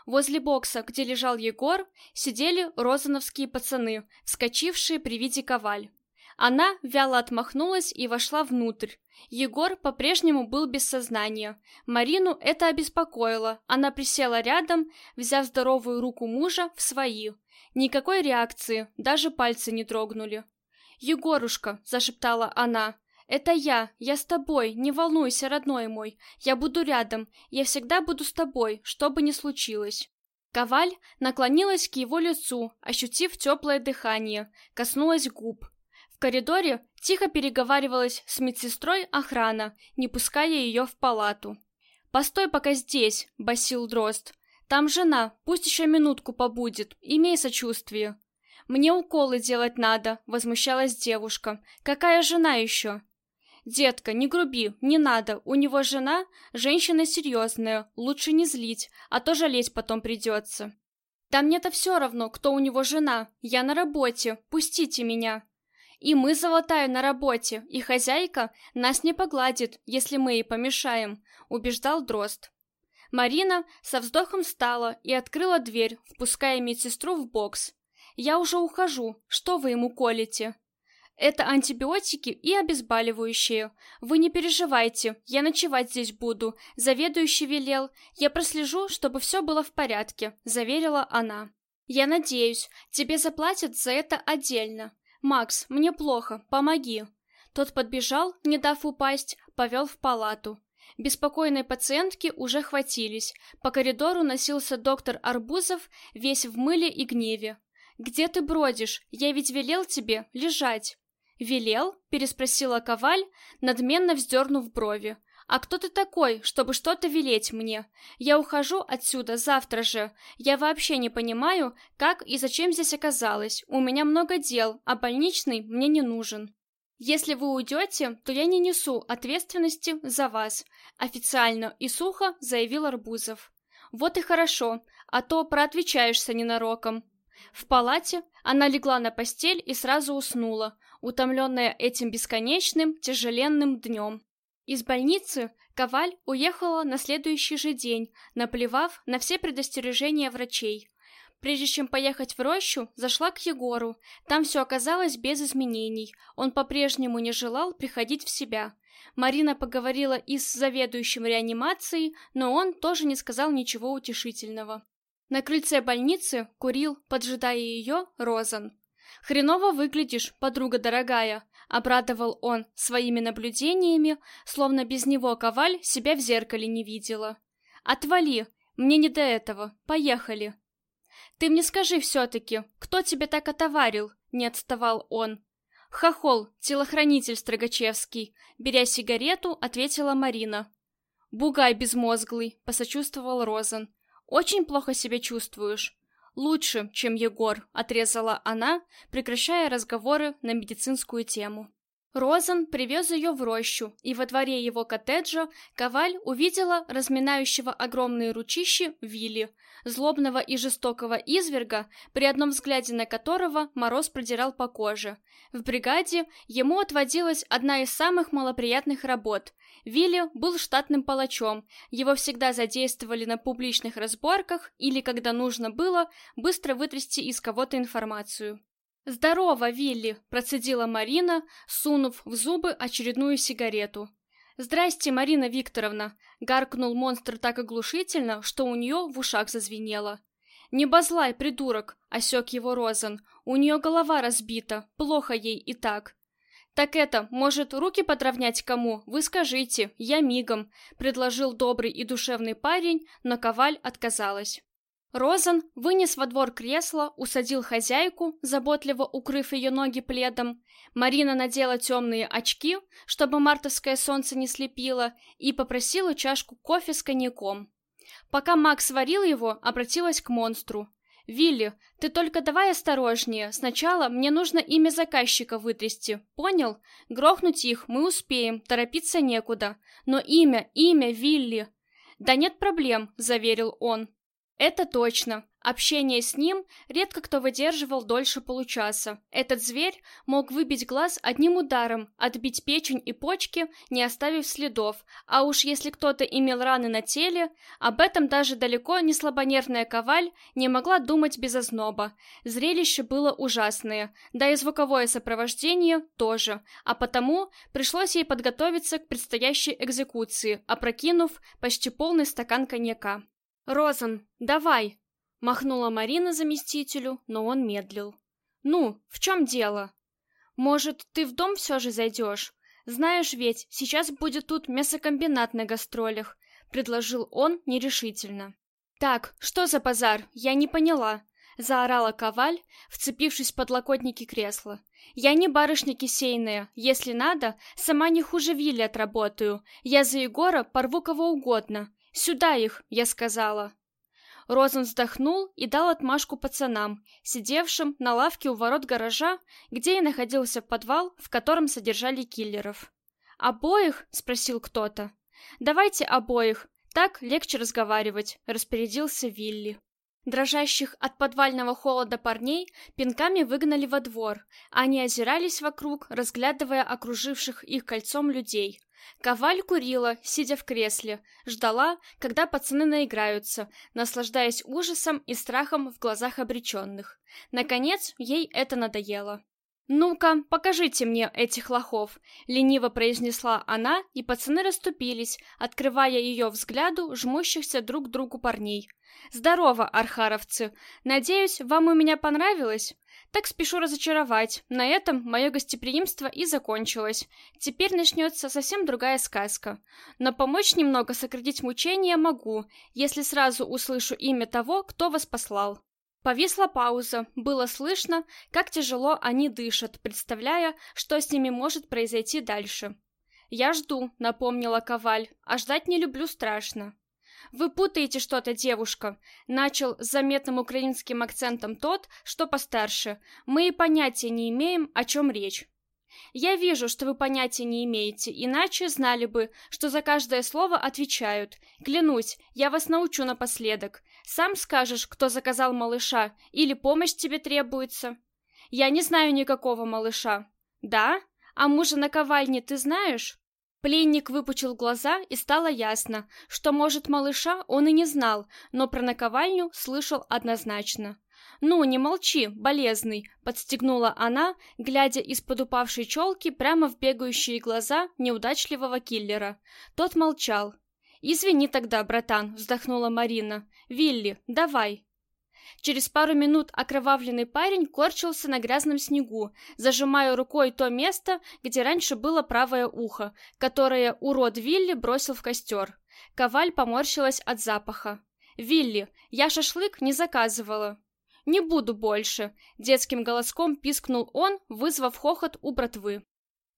Возле бокса, где лежал Егор, сидели розановские пацаны, вскочившие при виде коваль. Она вяло отмахнулась и вошла внутрь. Егор по-прежнему был без сознания. Марину это обеспокоило. Она присела рядом, взяв здоровую руку мужа в свои. Никакой реакции, даже пальцы не дрогнули. «Егорушка», — зашептала она, — «это я, я с тобой, не волнуйся, родной мой. Я буду рядом, я всегда буду с тобой, что бы ни случилось». Коваль наклонилась к его лицу, ощутив теплое дыхание, коснулась губ коридоре тихо переговаривалась с медсестрой охрана, не пуская ее в палату. «Постой пока здесь», — басил Дрозд. «Там жена, пусть еще минутку побудет, имей сочувствие». «Мне уколы делать надо», — возмущалась девушка. «Какая жена еще?» «Детка, не груби, не надо, у него жена, женщина серьезная, лучше не злить, а то жалеть потом придется». «Да мне-то все равно, кто у него жена, я на работе, пустите меня». И мы, золотая, на работе, и хозяйка нас не погладит, если мы ей помешаем», — убеждал Дрозд. Марина со вздохом встала и открыла дверь, впуская медсестру в бокс. «Я уже ухожу. Что вы ему колите?» «Это антибиотики и обезболивающие. Вы не переживайте, я ночевать здесь буду. Заведующий велел. Я прослежу, чтобы все было в порядке», — заверила она. «Я надеюсь, тебе заплатят за это отдельно. «Макс, мне плохо, помоги!» Тот подбежал, не дав упасть, повел в палату. Беспокойной пациентки уже хватились. По коридору носился доктор Арбузов, весь в мыле и гневе. «Где ты бродишь? Я ведь велел тебе лежать!» «Велел?» — переспросила Коваль, надменно вздернув брови. «А кто ты такой, чтобы что-то велеть мне? Я ухожу отсюда завтра же. Я вообще не понимаю, как и зачем здесь оказалась. У меня много дел, а больничный мне не нужен». «Если вы уйдете, то я не несу ответственности за вас», — официально и сухо заявил Арбузов. «Вот и хорошо, а то проотвечаешься ненароком». В палате она легла на постель и сразу уснула, утомленная этим бесконечным, тяжеленным днем. Из больницы Коваль уехала на следующий же день, наплевав на все предостережения врачей. Прежде чем поехать в рощу, зашла к Егору. Там все оказалось без изменений. Он по-прежнему не желал приходить в себя. Марина поговорила и с заведующим реанимацией, но он тоже не сказал ничего утешительного. На крыльце больницы курил, поджидая ее, Розан. «Хреново выглядишь, подруга дорогая», — обрадовал он своими наблюдениями, словно без него Коваль себя в зеркале не видела. «Отвали, мне не до этого, поехали». «Ты мне скажи все-таки, кто тебе так отоварил?» — не отставал он. «Хохол, телохранитель Строгачевский», — беря сигарету, ответила Марина. «Бугай безмозглый», — посочувствовал Розан. «Очень плохо себя чувствуешь?» «Лучше, чем Егор», — отрезала она, прекращая разговоры на медицинскую тему. Розен привез ее в рощу, и во дворе его коттеджа Коваль увидела разминающего огромные ручищи Вилли, злобного и жестокого изверга, при одном взгляде на которого мороз продирал по коже. В бригаде ему отводилась одна из самых малоприятных работ. Вилли был штатным палачом, его всегда задействовали на публичных разборках или, когда нужно было, быстро вытрясти из кого-то информацию. «Здорово, Вилли!» – процедила Марина, сунув в зубы очередную сигарету. «Здрасте, Марина Викторовна!» – гаркнул монстр так оглушительно, что у нее в ушах зазвенело. «Не базлай, придурок!» — осек его Розен. «У нее голова разбита, плохо ей и так». «Так это, может, руки подровнять кому? Вы скажите, я мигом», — предложил добрый и душевный парень, но Коваль отказалась. Розен вынес во двор кресло, усадил хозяйку, заботливо укрыв ее ноги пледом. Марина надела темные очки, чтобы мартовское солнце не слепило, и попросила чашку кофе с коньяком. Пока Макс варил его, обратилась к монстру. «Вилли, ты только давай осторожнее. Сначала мне нужно имя заказчика вытрясти. Понял? Грохнуть их мы успеем, торопиться некуда. Но имя, имя, Вилли...» «Да нет проблем», — заверил он. «Это точно. Общение с ним редко кто выдерживал дольше получаса. Этот зверь мог выбить глаз одним ударом, отбить печень и почки, не оставив следов, а уж если кто-то имел раны на теле, об этом даже далеко не слабонервная коваль не могла думать без озноба. Зрелище было ужасное, да и звуковое сопровождение тоже, а потому пришлось ей подготовиться к предстоящей экзекуции, опрокинув почти полный стакан коньяка. «Розан, давай!» Махнула Марина заместителю, но он медлил. «Ну, в чем дело?» «Может, ты в дом все же зайдешь? Знаешь ведь, сейчас будет тут мясокомбинат на гастролях», — предложил он нерешительно. «Так, что за базар? Я не поняла», — заорала Коваль, вцепившись в подлокотники кресла. «Я не барышня кисейная. Если надо, сама не хуже Вилли отработаю. Я за Егора порву кого угодно. Сюда их, я сказала». Розен вздохнул и дал отмашку пацанам, сидевшим на лавке у ворот гаража, где и находился подвал, в котором содержали киллеров. «Обоих?» — спросил кто-то. «Давайте обоих, так легче разговаривать», — распорядился Вилли. Дрожащих от подвального холода парней пинками выгнали во двор. Они озирались вокруг, разглядывая окруживших их кольцом людей. Коваль курила, сидя в кресле, ждала, когда пацаны наиграются, наслаждаясь ужасом и страхом в глазах обреченных. Наконец, ей это надоело. «Ну-ка, покажите мне этих лохов», — лениво произнесла она, и пацаны расступились, открывая ее взгляду жмущихся друг к другу парней. «Здорово, архаровцы! Надеюсь, вам у меня понравилось?» Так спешу разочаровать. На этом мое гостеприимство и закончилось. Теперь начнется совсем другая сказка. Но помочь немного сократить мучения могу, если сразу услышу имя того, кто вас послал. Повисла пауза. Было слышно, как тяжело они дышат, представляя, что с ними может произойти дальше. «Я жду», — напомнила Коваль, — «а ждать не люблю страшно». «Вы путаете что-то, девушка», — начал с заметным украинским акцентом тот, что постарше. «Мы и понятия не имеем, о чем речь». «Я вижу, что вы понятия не имеете, иначе знали бы, что за каждое слово отвечают. Клянусь, я вас научу напоследок. Сам скажешь, кто заказал малыша, или помощь тебе требуется?» «Я не знаю никакого малыша». «Да? А мужа на ковальне ты знаешь?» Пленник выпучил глаза, и стало ясно, что, может, малыша он и не знал, но про наковальню слышал однозначно. «Ну, не молчи, болезный!» — подстегнула она, глядя из-под упавшей челки прямо в бегающие глаза неудачливого киллера. Тот молчал. «Извини тогда, братан», — вздохнула Марина. «Вилли, давай!» Через пару минут окровавленный парень корчился на грязном снегу, зажимая рукой то место, где раньше было правое ухо, которое урод Вилли бросил в костер. Коваль поморщилась от запаха. «Вилли, я шашлык не заказывала». «Не буду больше», — детским голоском пискнул он, вызвав хохот у братвы.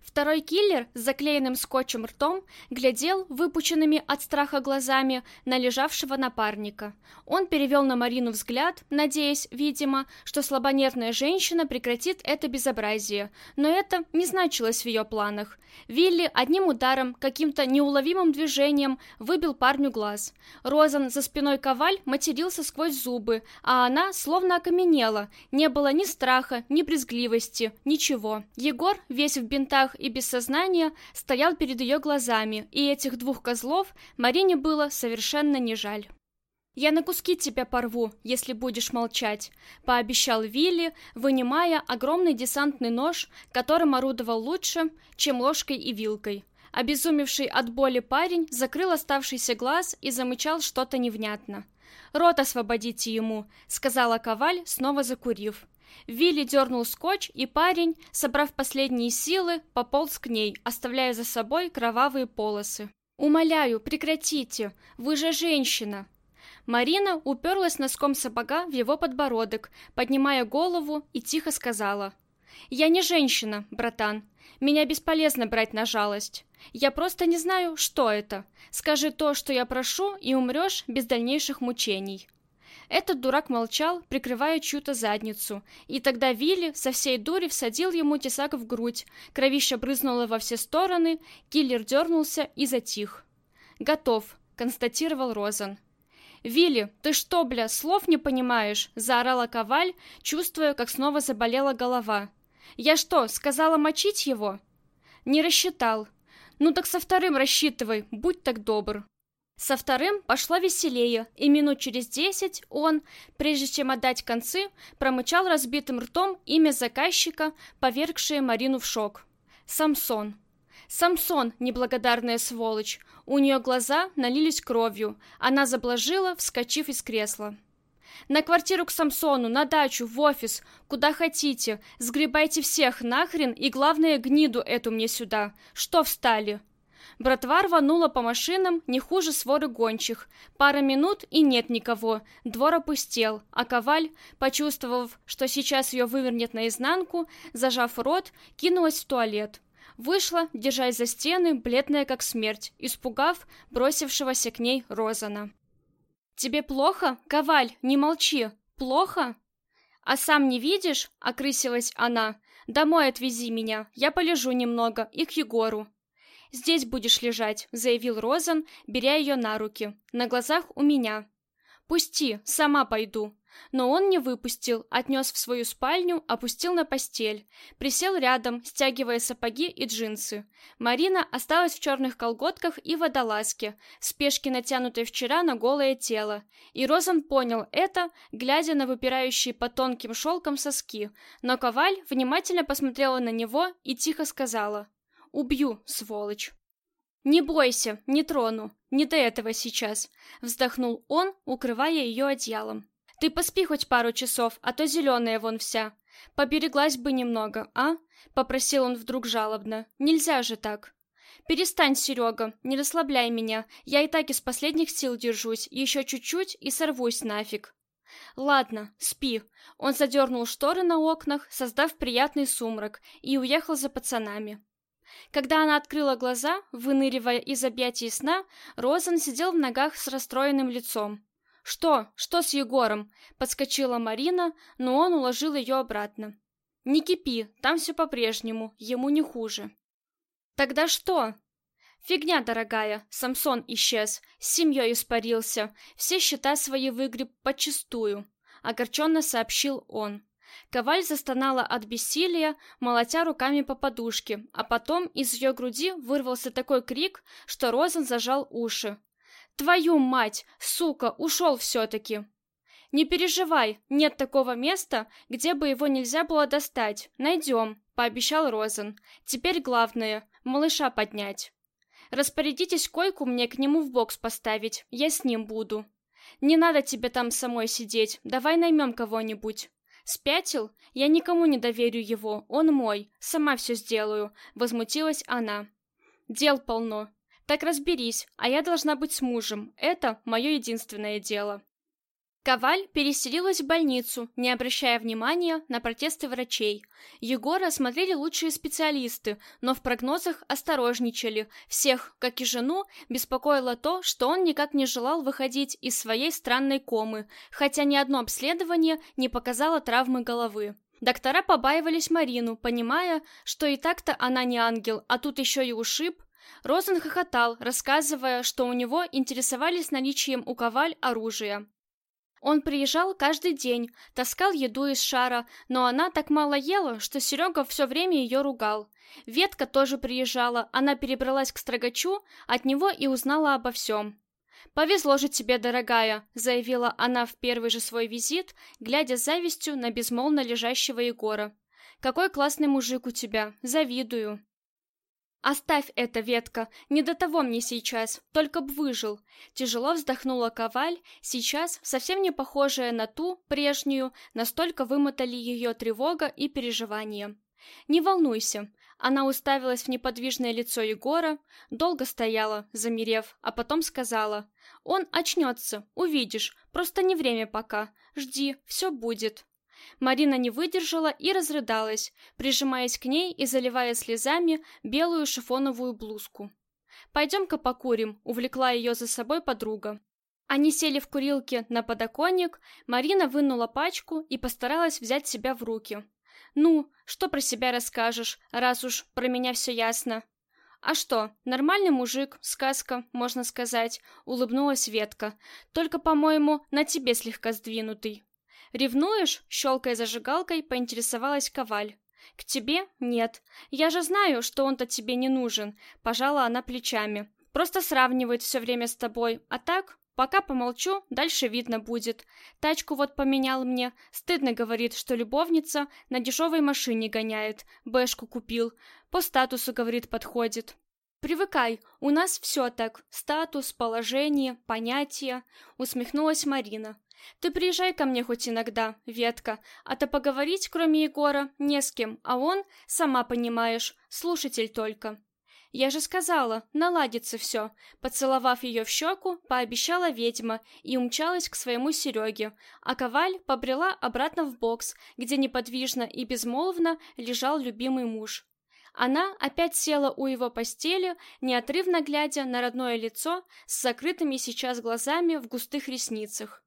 Второй киллер с заклеенным скотчем ртом глядел выпученными от страха глазами на лежавшего напарника. Он перевел на Марину взгляд, надеясь, видимо, что слабонервная женщина прекратит это безобразие, но это не значилось в ее планах. Вилли одним ударом, каким-то неуловимым движением выбил парню глаз. Розан за спиной коваль матерился сквозь зубы, а она словно окаменела, не было ни страха, ни брезгливости, ничего. Егор, весь в бинтах и без сознания, стоял перед ее глазами, и этих двух козлов Марине было совершенно не жаль. «Я на куски тебя порву, если будешь молчать», — пообещал Вилли, вынимая огромный десантный нож, которым орудовал лучше, чем ложкой и вилкой. Обезумевший от боли парень закрыл оставшийся глаз и замычал что-то невнятно. «Рот освободите ему», — сказала Коваль, снова закурив. Вилли дернул скотч, и парень, собрав последние силы, пополз к ней, оставляя за собой кровавые полосы. «Умоляю, прекратите! Вы же женщина!» Марина уперлась носком сапога в его подбородок, поднимая голову и тихо сказала. «Я не женщина, братан. Меня бесполезно брать на жалость. Я просто не знаю, что это. Скажи то, что я прошу, и умрешь без дальнейших мучений». Этот дурак молчал, прикрывая чью-то задницу, и тогда Вилли со всей дури всадил ему тесак в грудь, кровища брызнуло во все стороны, киллер дернулся и затих. «Готов», — констатировал Розан. «Вилли, ты что, бля, слов не понимаешь?» — заорала Коваль, чувствуя, как снова заболела голова. «Я что, сказала мочить его?» «Не рассчитал. Ну так со вторым рассчитывай, будь так добр». Со вторым пошло веселее, и минут через десять он, прежде чем отдать концы, промычал разбитым ртом имя заказчика, повергшее Марину в шок. Самсон. Самсон, неблагодарная сволочь. У нее глаза налились кровью. Она заблажила, вскочив из кресла. «На квартиру к Самсону, на дачу, в офис, куда хотите. Сгребайте всех нахрен и, главное, гниду эту мне сюда. Что встали?» Братва рванула по машинам не хуже своры гончих. Пара минут и нет никого. Двор опустел, а Коваль, почувствовав, что сейчас ее вывернет наизнанку, зажав рот, кинулась в туалет. Вышла, держась за стены, бледная как смерть, испугав бросившегося к ней Розана. «Тебе плохо? Коваль, не молчи! Плохо?» «А сам не видишь?» — окрысилась она. «Домой отвези меня, я полежу немного, и к Егору». «Здесь будешь лежать», — заявил Розан, беря ее на руки. «На глазах у меня». «Пусти, сама пойду». Но он не выпустил, отнес в свою спальню, опустил на постель. Присел рядом, стягивая сапоги и джинсы. Марина осталась в черных колготках и водолазке, в спешке натянутой вчера на голое тело. И Розан понял это, глядя на выпирающие по тонким шелкам соски. Но Коваль внимательно посмотрела на него и тихо сказала Убью, сволочь. «Не бойся, не трону, не до этого сейчас», — вздохнул он, укрывая ее одеялом. «Ты поспи хоть пару часов, а то зеленая вон вся. Побереглась бы немного, а?» — попросил он вдруг жалобно. «Нельзя же так». «Перестань, Серега, не расслабляй меня. Я и так из последних сил держусь, еще чуть-чуть и сорвусь нафиг». «Ладно, спи». Он задернул шторы на окнах, создав приятный сумрак, и уехал за пацанами. Когда она открыла глаза, выныривая из объятий сна, Розан сидел в ногах с расстроенным лицом. «Что? Что с Егором?» — подскочила Марина, но он уложил ее обратно. «Не кипи, там все по-прежнему, ему не хуже». «Тогда что?» «Фигня, дорогая, Самсон исчез, с семьей испарился, все счета свои выгреб подчистую», — огорченно сообщил он. Коваль застонала от бессилия, молотя руками по подушке, а потом из ее груди вырвался такой крик, что Розен зажал уши. «Твою мать! Сука! Ушел все-таки!» «Не переживай, нет такого места, где бы его нельзя было достать. Найдем», — пообещал Розен. «Теперь главное — малыша поднять. Распорядитесь койку мне к нему в бокс поставить, я с ним буду. Не надо тебе там самой сидеть, давай наймем кого-нибудь». «Спятил? Я никому не доверю его, он мой, сама все сделаю», — возмутилась она. «Дел полно. Так разберись, а я должна быть с мужем, это мое единственное дело». Коваль переселилась в больницу, не обращая внимания на протесты врачей. Егора осмотрели лучшие специалисты, но в прогнозах осторожничали. Всех, как и жену, беспокоило то, что он никак не желал выходить из своей странной комы, хотя ни одно обследование не показало травмы головы. Доктора побаивались Марину, понимая, что и так-то она не ангел, а тут еще и ушиб. Розен хохотал, рассказывая, что у него интересовались наличием у Коваль оружия. Он приезжал каждый день, таскал еду из шара, но она так мало ела, что Серега все время ее ругал. Ветка тоже приезжала, она перебралась к строгачу, от него и узнала обо всем. «Повезло же тебе, дорогая», — заявила она в первый же свой визит, глядя с завистью на безмолвно лежащего Егора. «Какой классный мужик у тебя, завидую». «Оставь это, ветка, не до того мне сейчас, только б выжил». Тяжело вздохнула Коваль, сейчас совсем не похожая на ту, прежнюю, настолько вымотали ее тревога и переживания. «Не волнуйся». Она уставилась в неподвижное лицо Егора, долго стояла, замерев, а потом сказала. «Он очнется, увидишь, просто не время пока. Жди, все будет». Марина не выдержала и разрыдалась, прижимаясь к ней и заливая слезами белую шифоновую блузку. «Пойдем-ка покурим», — увлекла ее за собой подруга. Они сели в курилке на подоконник, Марина вынула пачку и постаралась взять себя в руки. «Ну, что про себя расскажешь, раз уж про меня все ясно?» «А что, нормальный мужик, сказка, можно сказать», — улыбнулась Ветка. «Только, по-моему, на тебе слегка сдвинутый». «Ревнуешь?» — щелкая зажигалкой, поинтересовалась Коваль. «К тебе? Нет. Я же знаю, что он-то тебе не нужен», — пожала она плечами. «Просто сравнивает все время с тобой. А так, пока помолчу, дальше видно будет. Тачку вот поменял мне. Стыдно, говорит, что любовница на дешевой машине гоняет. Бэшку купил. По статусу, говорит, подходит». «Привыкай, у нас все так. Статус, положение, понятия», — усмехнулась Марина. Ты приезжай ко мне хоть иногда, Ветка, а то поговорить, кроме Егора, не с кем, а он, сама понимаешь, слушатель только. Я же сказала, наладится все. Поцеловав ее в щеку, пообещала ведьма и умчалась к своему Сереге, а Коваль побрела обратно в бокс, где неподвижно и безмолвно лежал любимый муж. Она опять села у его постели, неотрывно глядя на родное лицо с закрытыми сейчас глазами в густых ресницах.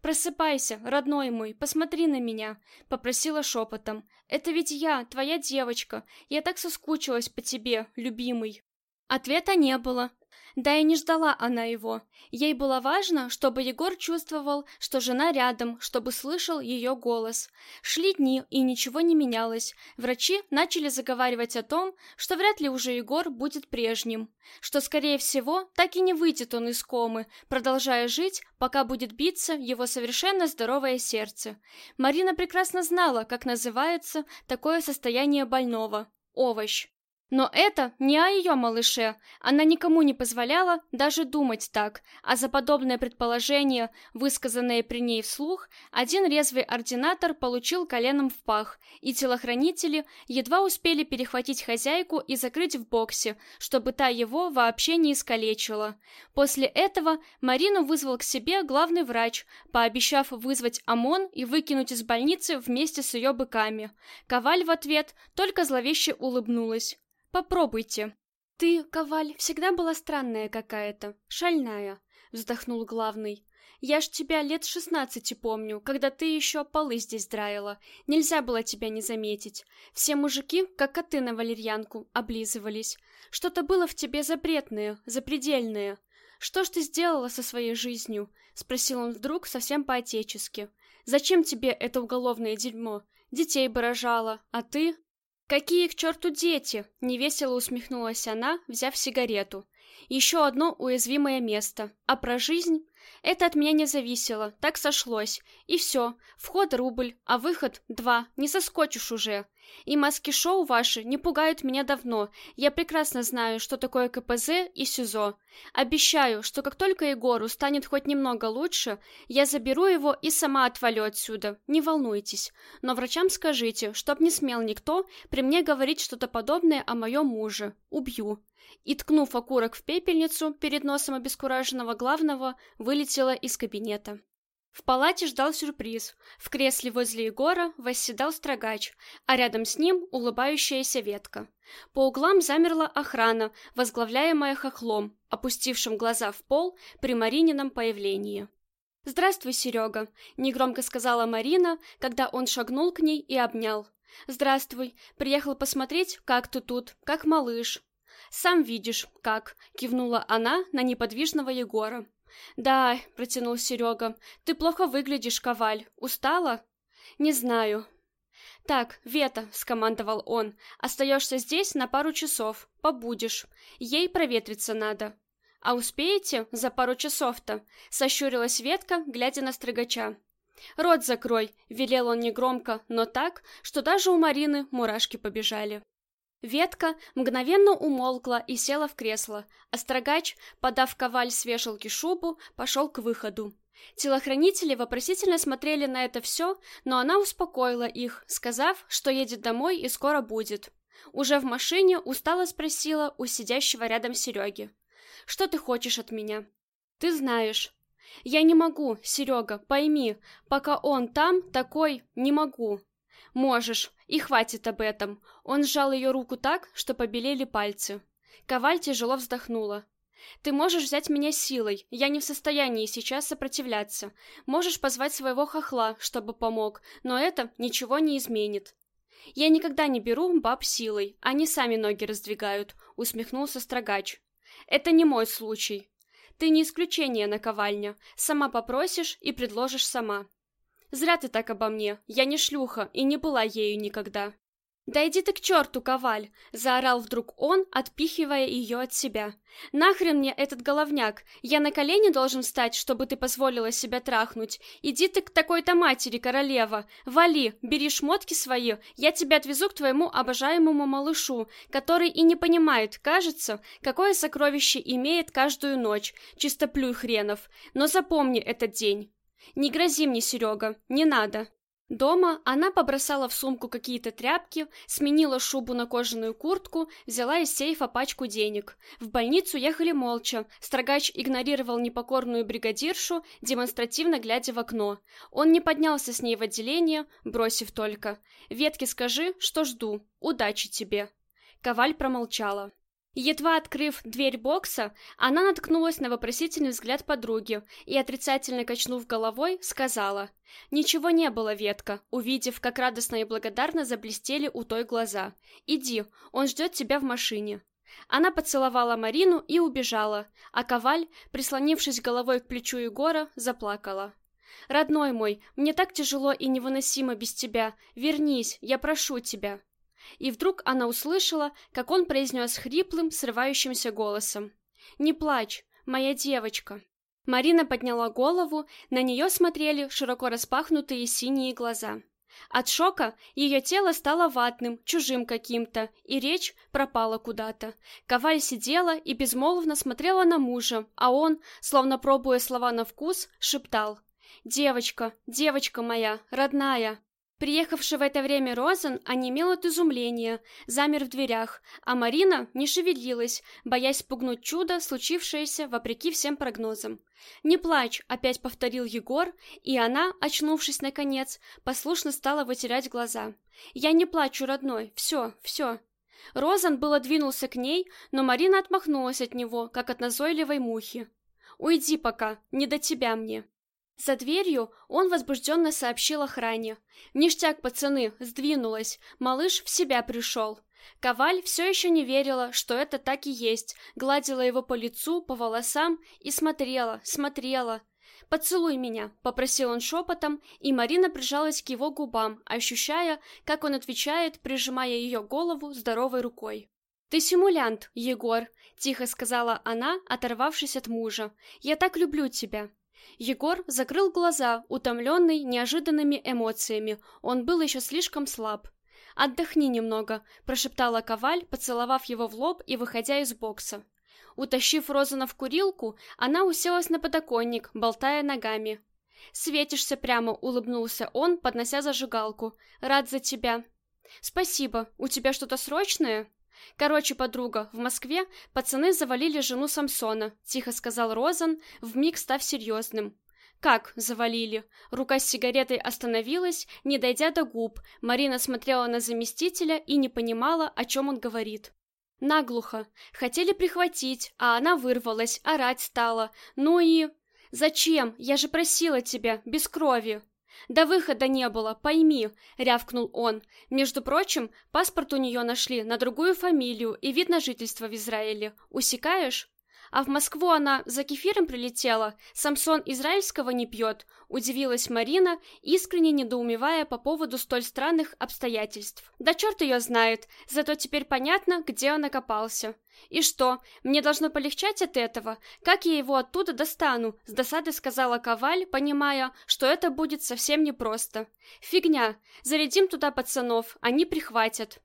«Просыпайся, родной мой, посмотри на меня», — попросила шепотом. «Это ведь я, твоя девочка. Я так соскучилась по тебе, любимый». Ответа не было, да и не ждала она его. Ей было важно, чтобы Егор чувствовал, что жена рядом, чтобы слышал ее голос. Шли дни, и ничего не менялось. Врачи начали заговаривать о том, что вряд ли уже Егор будет прежним. Что, скорее всего, так и не выйдет он из комы, продолжая жить, пока будет биться его совершенно здоровое сердце. Марина прекрасно знала, как называется такое состояние больного. Овощ. Но это не о ее малыше. Она никому не позволяла даже думать так, а за подобное предположение, высказанное при ней вслух, один резвый ординатор получил коленом в пах, и телохранители едва успели перехватить хозяйку и закрыть в боксе, чтобы та его вообще не искалечила. После этого Марину вызвал к себе главный врач, пообещав вызвать ОМОН и выкинуть из больницы вместе с ее быками. Коваль в ответ только зловеще улыбнулась. Попробуйте. Ты, Коваль, всегда была странная какая-то, шальная, вздохнул главный. Я ж тебя лет шестнадцати помню, когда ты еще полы здесь драила. Нельзя было тебя не заметить. Все мужики, как коты на валерьянку, облизывались. Что-то было в тебе запретное, запредельное. Что ж ты сделала со своей жизнью? Спросил он вдруг совсем по-отечески. Зачем тебе это уголовное дерьмо? Детей бы рожала, а ты... «Какие к черту дети?» — невесело усмехнулась она, взяв сигарету. «Еще одно уязвимое место. А про жизнь? Это от меня не зависело, так сошлось. И все. Вход рубль, а выход два. Не соскочишь уже. И маски-шоу ваши не пугают меня давно. Я прекрасно знаю, что такое КПЗ и СИЗО. Обещаю, что как только Егору станет хоть немного лучше, я заберу его и сама отвалю отсюда. Не волнуйтесь. Но врачам скажите, чтоб не смел никто при мне говорить что-то подобное о моем муже. Убью. И, ткнув окурок в пепельницу перед носом обескураженного главного, вылетела из кабинета. В палате ждал сюрприз. В кресле возле Егора восседал строгач, а рядом с ним улыбающаяся ветка. По углам замерла охрана, возглавляемая хохлом, опустившим глаза в пол при Маринином появлении. «Здравствуй, Серега», — негромко сказала Марина, когда он шагнул к ней и обнял. «Здравствуй. Приехал посмотреть, как ты тут, как малыш». «Сам видишь, как», — кивнула она на неподвижного Егора. «Да», — протянул Серега, — «ты плохо выглядишь, Коваль. Устала?» «Не знаю». «Так, Вета», — скомандовал он, — «остаешься здесь на пару часов. Побудешь. Ей проветриться надо». А успеете за пару часов-то? Сощурилась ветка, глядя на строгача. «Рот закрой!» — велел он негромко, но так, что даже у Марины мурашки побежали. Ветка мгновенно умолкла и села в кресло, а строгач, подав коваль с вешалки шубу, пошел к выходу. Телохранители вопросительно смотрели на это все, но она успокоила их, сказав, что едет домой и скоро будет. Уже в машине устало спросила у сидящего рядом Сереги. «Что ты хочешь от меня?» «Ты знаешь». «Я не могу, Серега, пойми, пока он там, такой, не могу». «Можешь, и хватит об этом». Он сжал ее руку так, что побелели пальцы. Коваль тяжело вздохнула. Ты можешь взять меня силой, я не в состоянии сейчас сопротивляться. Можешь позвать своего хохла, чтобы помог, но это ничего не изменит. Я никогда не беру баб силой, они сами ноги раздвигают, усмехнулся строгач. Это не мой случай. Ты не исключение, наковальня. Сама попросишь и предложишь сама. Зря ты так обо мне. Я не шлюха и не была ею никогда. «Да иди ты к черту, Коваль!» — заорал вдруг он, отпихивая ее от себя. «Нахрен мне этот головняк? Я на колени должен встать, чтобы ты позволила себя трахнуть? Иди ты к такой-то матери, королева! Вали, бери шмотки свои, я тебя отвезу к твоему обожаемому малышу, который и не понимает, кажется, какое сокровище имеет каждую ночь, чистоплюй хренов. Но запомни этот день. Не грози мне, Серега, не надо!» Дома она побросала в сумку какие-то тряпки, сменила шубу на кожаную куртку, взяла из сейфа пачку денег. В больницу ехали молча. Строгач игнорировал непокорную бригадиршу, демонстративно глядя в окно. Он не поднялся с ней в отделение, бросив только. «Ветке скажи, что жду. Удачи тебе». Коваль промолчала. Едва открыв дверь бокса, она наткнулась на вопросительный взгляд подруги и, отрицательно качнув головой, сказала «Ничего не было, Ветка», увидев, как радостно и благодарно заблестели у той глаза. «Иди, он ждет тебя в машине». Она поцеловала Марину и убежала, а Коваль, прислонившись головой к плечу Егора, заплакала. «Родной мой, мне так тяжело и невыносимо без тебя. Вернись, я прошу тебя». И вдруг она услышала, как он произнес хриплым, срывающимся голосом. «Не плачь, моя девочка». Марина подняла голову, на нее смотрели широко распахнутые синие глаза. От шока ее тело стало ватным, чужим каким-то, и речь пропала куда-то. Коваль сидела и безмолвно смотрела на мужа, а он, словно пробуя слова на вкус, шептал «Девочка, девочка моя, родная». Приехавший в это время Розен онемел от изумления, замер в дверях, а Марина не шевелилась, боясь спугнуть чудо, случившееся вопреки всем прогнозам. «Не плачь», — опять повторил Егор, и она, очнувшись наконец, послушно стала вытирать глаза. «Я не плачу, родной, все, все». Розан было двинулся к ней, но Марина отмахнулась от него, как от назойливой мухи. «Уйди пока, не до тебя мне». За дверью он возбужденно сообщил охране. «Ништяк, пацаны, сдвинулась, малыш в себя пришел». Коваль все еще не верила, что это так и есть, гладила его по лицу, по волосам и смотрела, смотрела. «Поцелуй меня», — попросил он шепотом, и Марина прижалась к его губам, ощущая, как он отвечает, прижимая ее голову здоровой рукой. «Ты симулянт, Егор», — тихо сказала она, оторвавшись от мужа. «Я так люблю тебя». Егор закрыл глаза, утомленный неожиданными эмоциями. Он был еще слишком слаб. «Отдохни немного», — прошептала Коваль, поцеловав его в лоб и выходя из бокса. Утащив Розана в курилку, она уселась на подоконник, болтая ногами. «Светишься прямо», — улыбнулся он, поднося зажигалку. «Рад за тебя». «Спасибо. У тебя что-то срочное?» Короче, подруга, в Москве пацаны завалили жену Самсона, тихо сказал Розан, вмиг став серьезным. Как завалили? Рука с сигаретой остановилась, не дойдя до губ. Марина смотрела на заместителя и не понимала, о чем он говорит. Наглухо. Хотели прихватить, а она вырвалась, орать стала. Ну и... Зачем? Я же просила тебя, без крови. «Да выхода не было, пойми», — рявкнул он. «Между прочим, паспорт у нее нашли на другую фамилию и вид на жительство в Израиле. Усекаешь?» А в Москву она за кефиром прилетела, Самсон израильского не пьет, удивилась Марина, искренне недоумевая по поводу столь странных обстоятельств. Да черт ее знает, зато теперь понятно, где он окопался. «И что, мне должно полегчать от этого? Как я его оттуда достану?» — с досадой сказала Коваль, понимая, что это будет совсем непросто. «Фигня. Зарядим туда пацанов, они прихватят».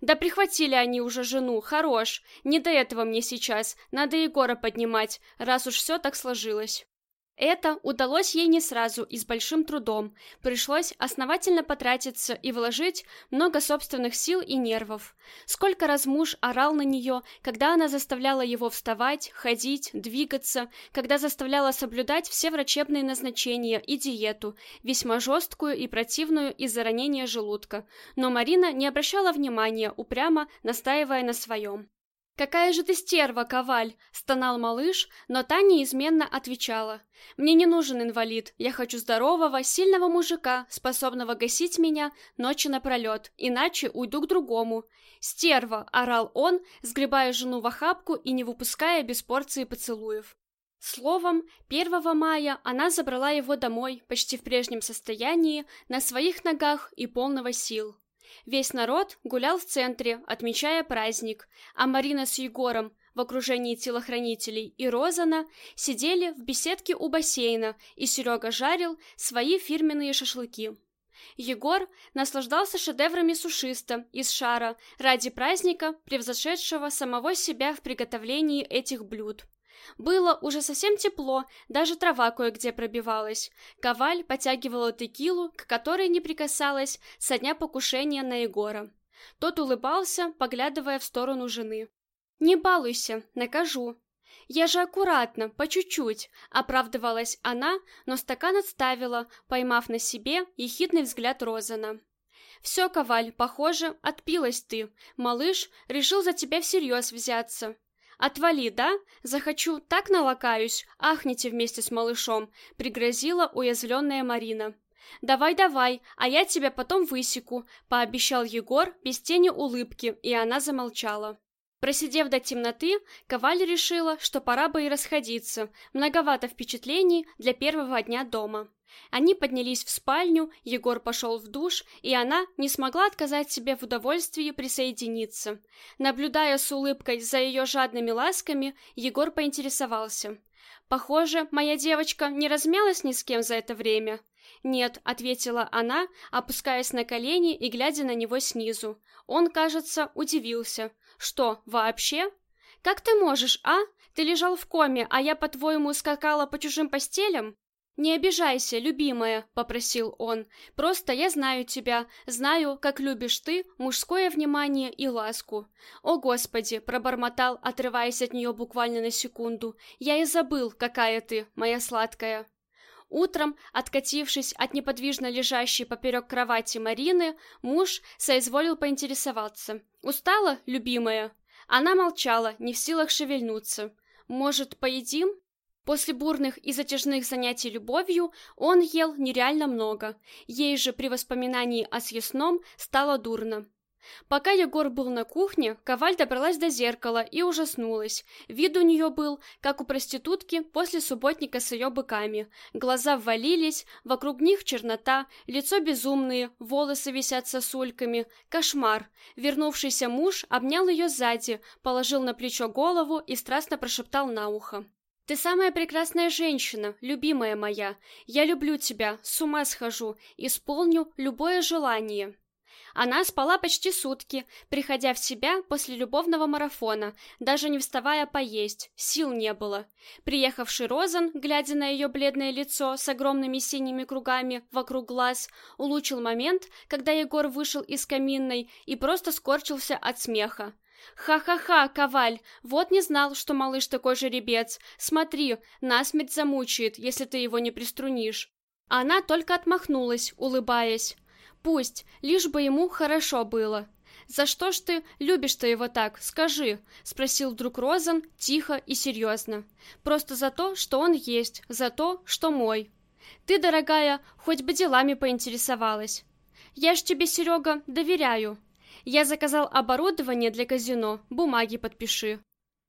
«Да прихватили они уже жену, хорош. Не до этого мне сейчас, надо Егора поднимать, раз уж все так сложилось». Это удалось ей не сразу и с большим трудом. Пришлось основательно потратиться и вложить много собственных сил и нервов. Сколько раз муж орал на нее, когда она заставляла его вставать, ходить, двигаться, когда заставляла соблюдать все врачебные назначения и диету, весьма жесткую и противную из-за ранения желудка. Но Марина не обращала внимания, упрямо настаивая на своем. «Какая же ты стерва, Коваль!» — стонал малыш, но та неизменно отвечала. «Мне не нужен инвалид, я хочу здорового, сильного мужика, способного гасить меня ночи напролет, иначе уйду к другому». «Стерва!» — орал он, сгребая жену в охапку и не выпуская без порции поцелуев. Словом, 1 мая она забрала его домой, почти в прежнем состоянии, на своих ногах и полного сил. Весь народ гулял в центре, отмечая праздник, а Марина с Егором в окружении телохранителей и Розана сидели в беседке у бассейна, и Серега жарил свои фирменные шашлыки. Егор наслаждался шедеврами сушиста из шара ради праздника, превзошедшего самого себя в приготовлении этих блюд. Было уже совсем тепло, даже трава кое-где пробивалась. Коваль потягивала текилу, к которой не прикасалась со дня покушения на Егора. Тот улыбался, поглядывая в сторону жены. «Не балуйся, накажу». «Я же аккуратно, по чуть-чуть», — оправдывалась она, но стакан отставила, поймав на себе ехидный взгляд Розана. «Все, Коваль, похоже, отпилась ты. Малыш решил за тебя всерьез взяться. «Отвали, да? Захочу, так налакаюсь, ахните вместе с малышом», — пригрозила уязвленная Марина. «Давай-давай, а я тебя потом высеку», — пообещал Егор без тени улыбки, и она замолчала. Просидев до темноты, Коваль решила, что пора бы и расходиться, многовато впечатлений для первого дня дома. Они поднялись в спальню, Егор пошел в душ, и она не смогла отказать себе в удовольствии присоединиться. Наблюдая с улыбкой за ее жадными ласками, Егор поинтересовался. «Похоже, моя девочка не размялась ни с кем за это время?» «Нет», — ответила она, опускаясь на колени и глядя на него снизу. Он, кажется, удивился. «Что, вообще?» «Как ты можешь, а? Ты лежал в коме, а я, по-твоему, скакала по чужим постелям?» «Не обижайся, любимая», — попросил он. «Просто я знаю тебя, знаю, как любишь ты мужское внимание и ласку». «О, Господи!» — пробормотал, отрываясь от нее буквально на секунду. «Я и забыл, какая ты, моя сладкая». Утром, откатившись от неподвижно лежащей поперек кровати Марины, муж соизволил поинтересоваться. «Устала, любимая?» Она молчала, не в силах шевельнуться. «Может, поедим?» После бурных и затяжных занятий любовью он ел нереально много. Ей же при воспоминании о съестном стало дурно. Пока Егор был на кухне, Коваль добралась до зеркала и ужаснулась. Вид у нее был, как у проститутки после субботника с ее быками. Глаза ввалились, вокруг них чернота, лицо безумные, волосы висят сосульками. Кошмар. Вернувшийся муж обнял ее сзади, положил на плечо голову и страстно прошептал на ухо. Ты самая прекрасная женщина, любимая моя. Я люблю тебя, с ума схожу, исполню любое желание. Она спала почти сутки, приходя в себя после любовного марафона, даже не вставая поесть, сил не было. Приехавший Розан, глядя на ее бледное лицо с огромными синими кругами вокруг глаз, улучил момент, когда Егор вышел из каминной и просто скорчился от смеха. «Ха-ха-ха, Коваль, вот не знал, что малыш такой жеребец. Смотри, насмерть замучает, если ты его не приструнишь». Она только отмахнулась, улыбаясь. «Пусть, лишь бы ему хорошо было». «За что ж ты любишь-то его так, скажи?» — спросил вдруг Розан, тихо и серьезно. «Просто за то, что он есть, за то, что мой. Ты, дорогая, хоть бы делами поинтересовалась. Я ж тебе, Серега, доверяю. Я заказал оборудование для казино, бумаги подпиши.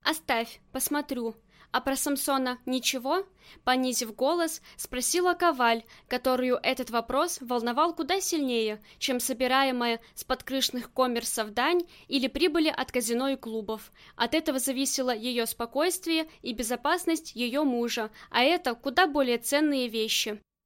Оставь, посмотрю. А про Самсона ничего? Понизив голос, спросила Коваль, которую этот вопрос волновал куда сильнее, чем собираемая с подкрышных коммерсов дань или прибыли от казино и клубов. От этого зависело ее спокойствие и безопасность ее мужа, а это куда более ценные вещи.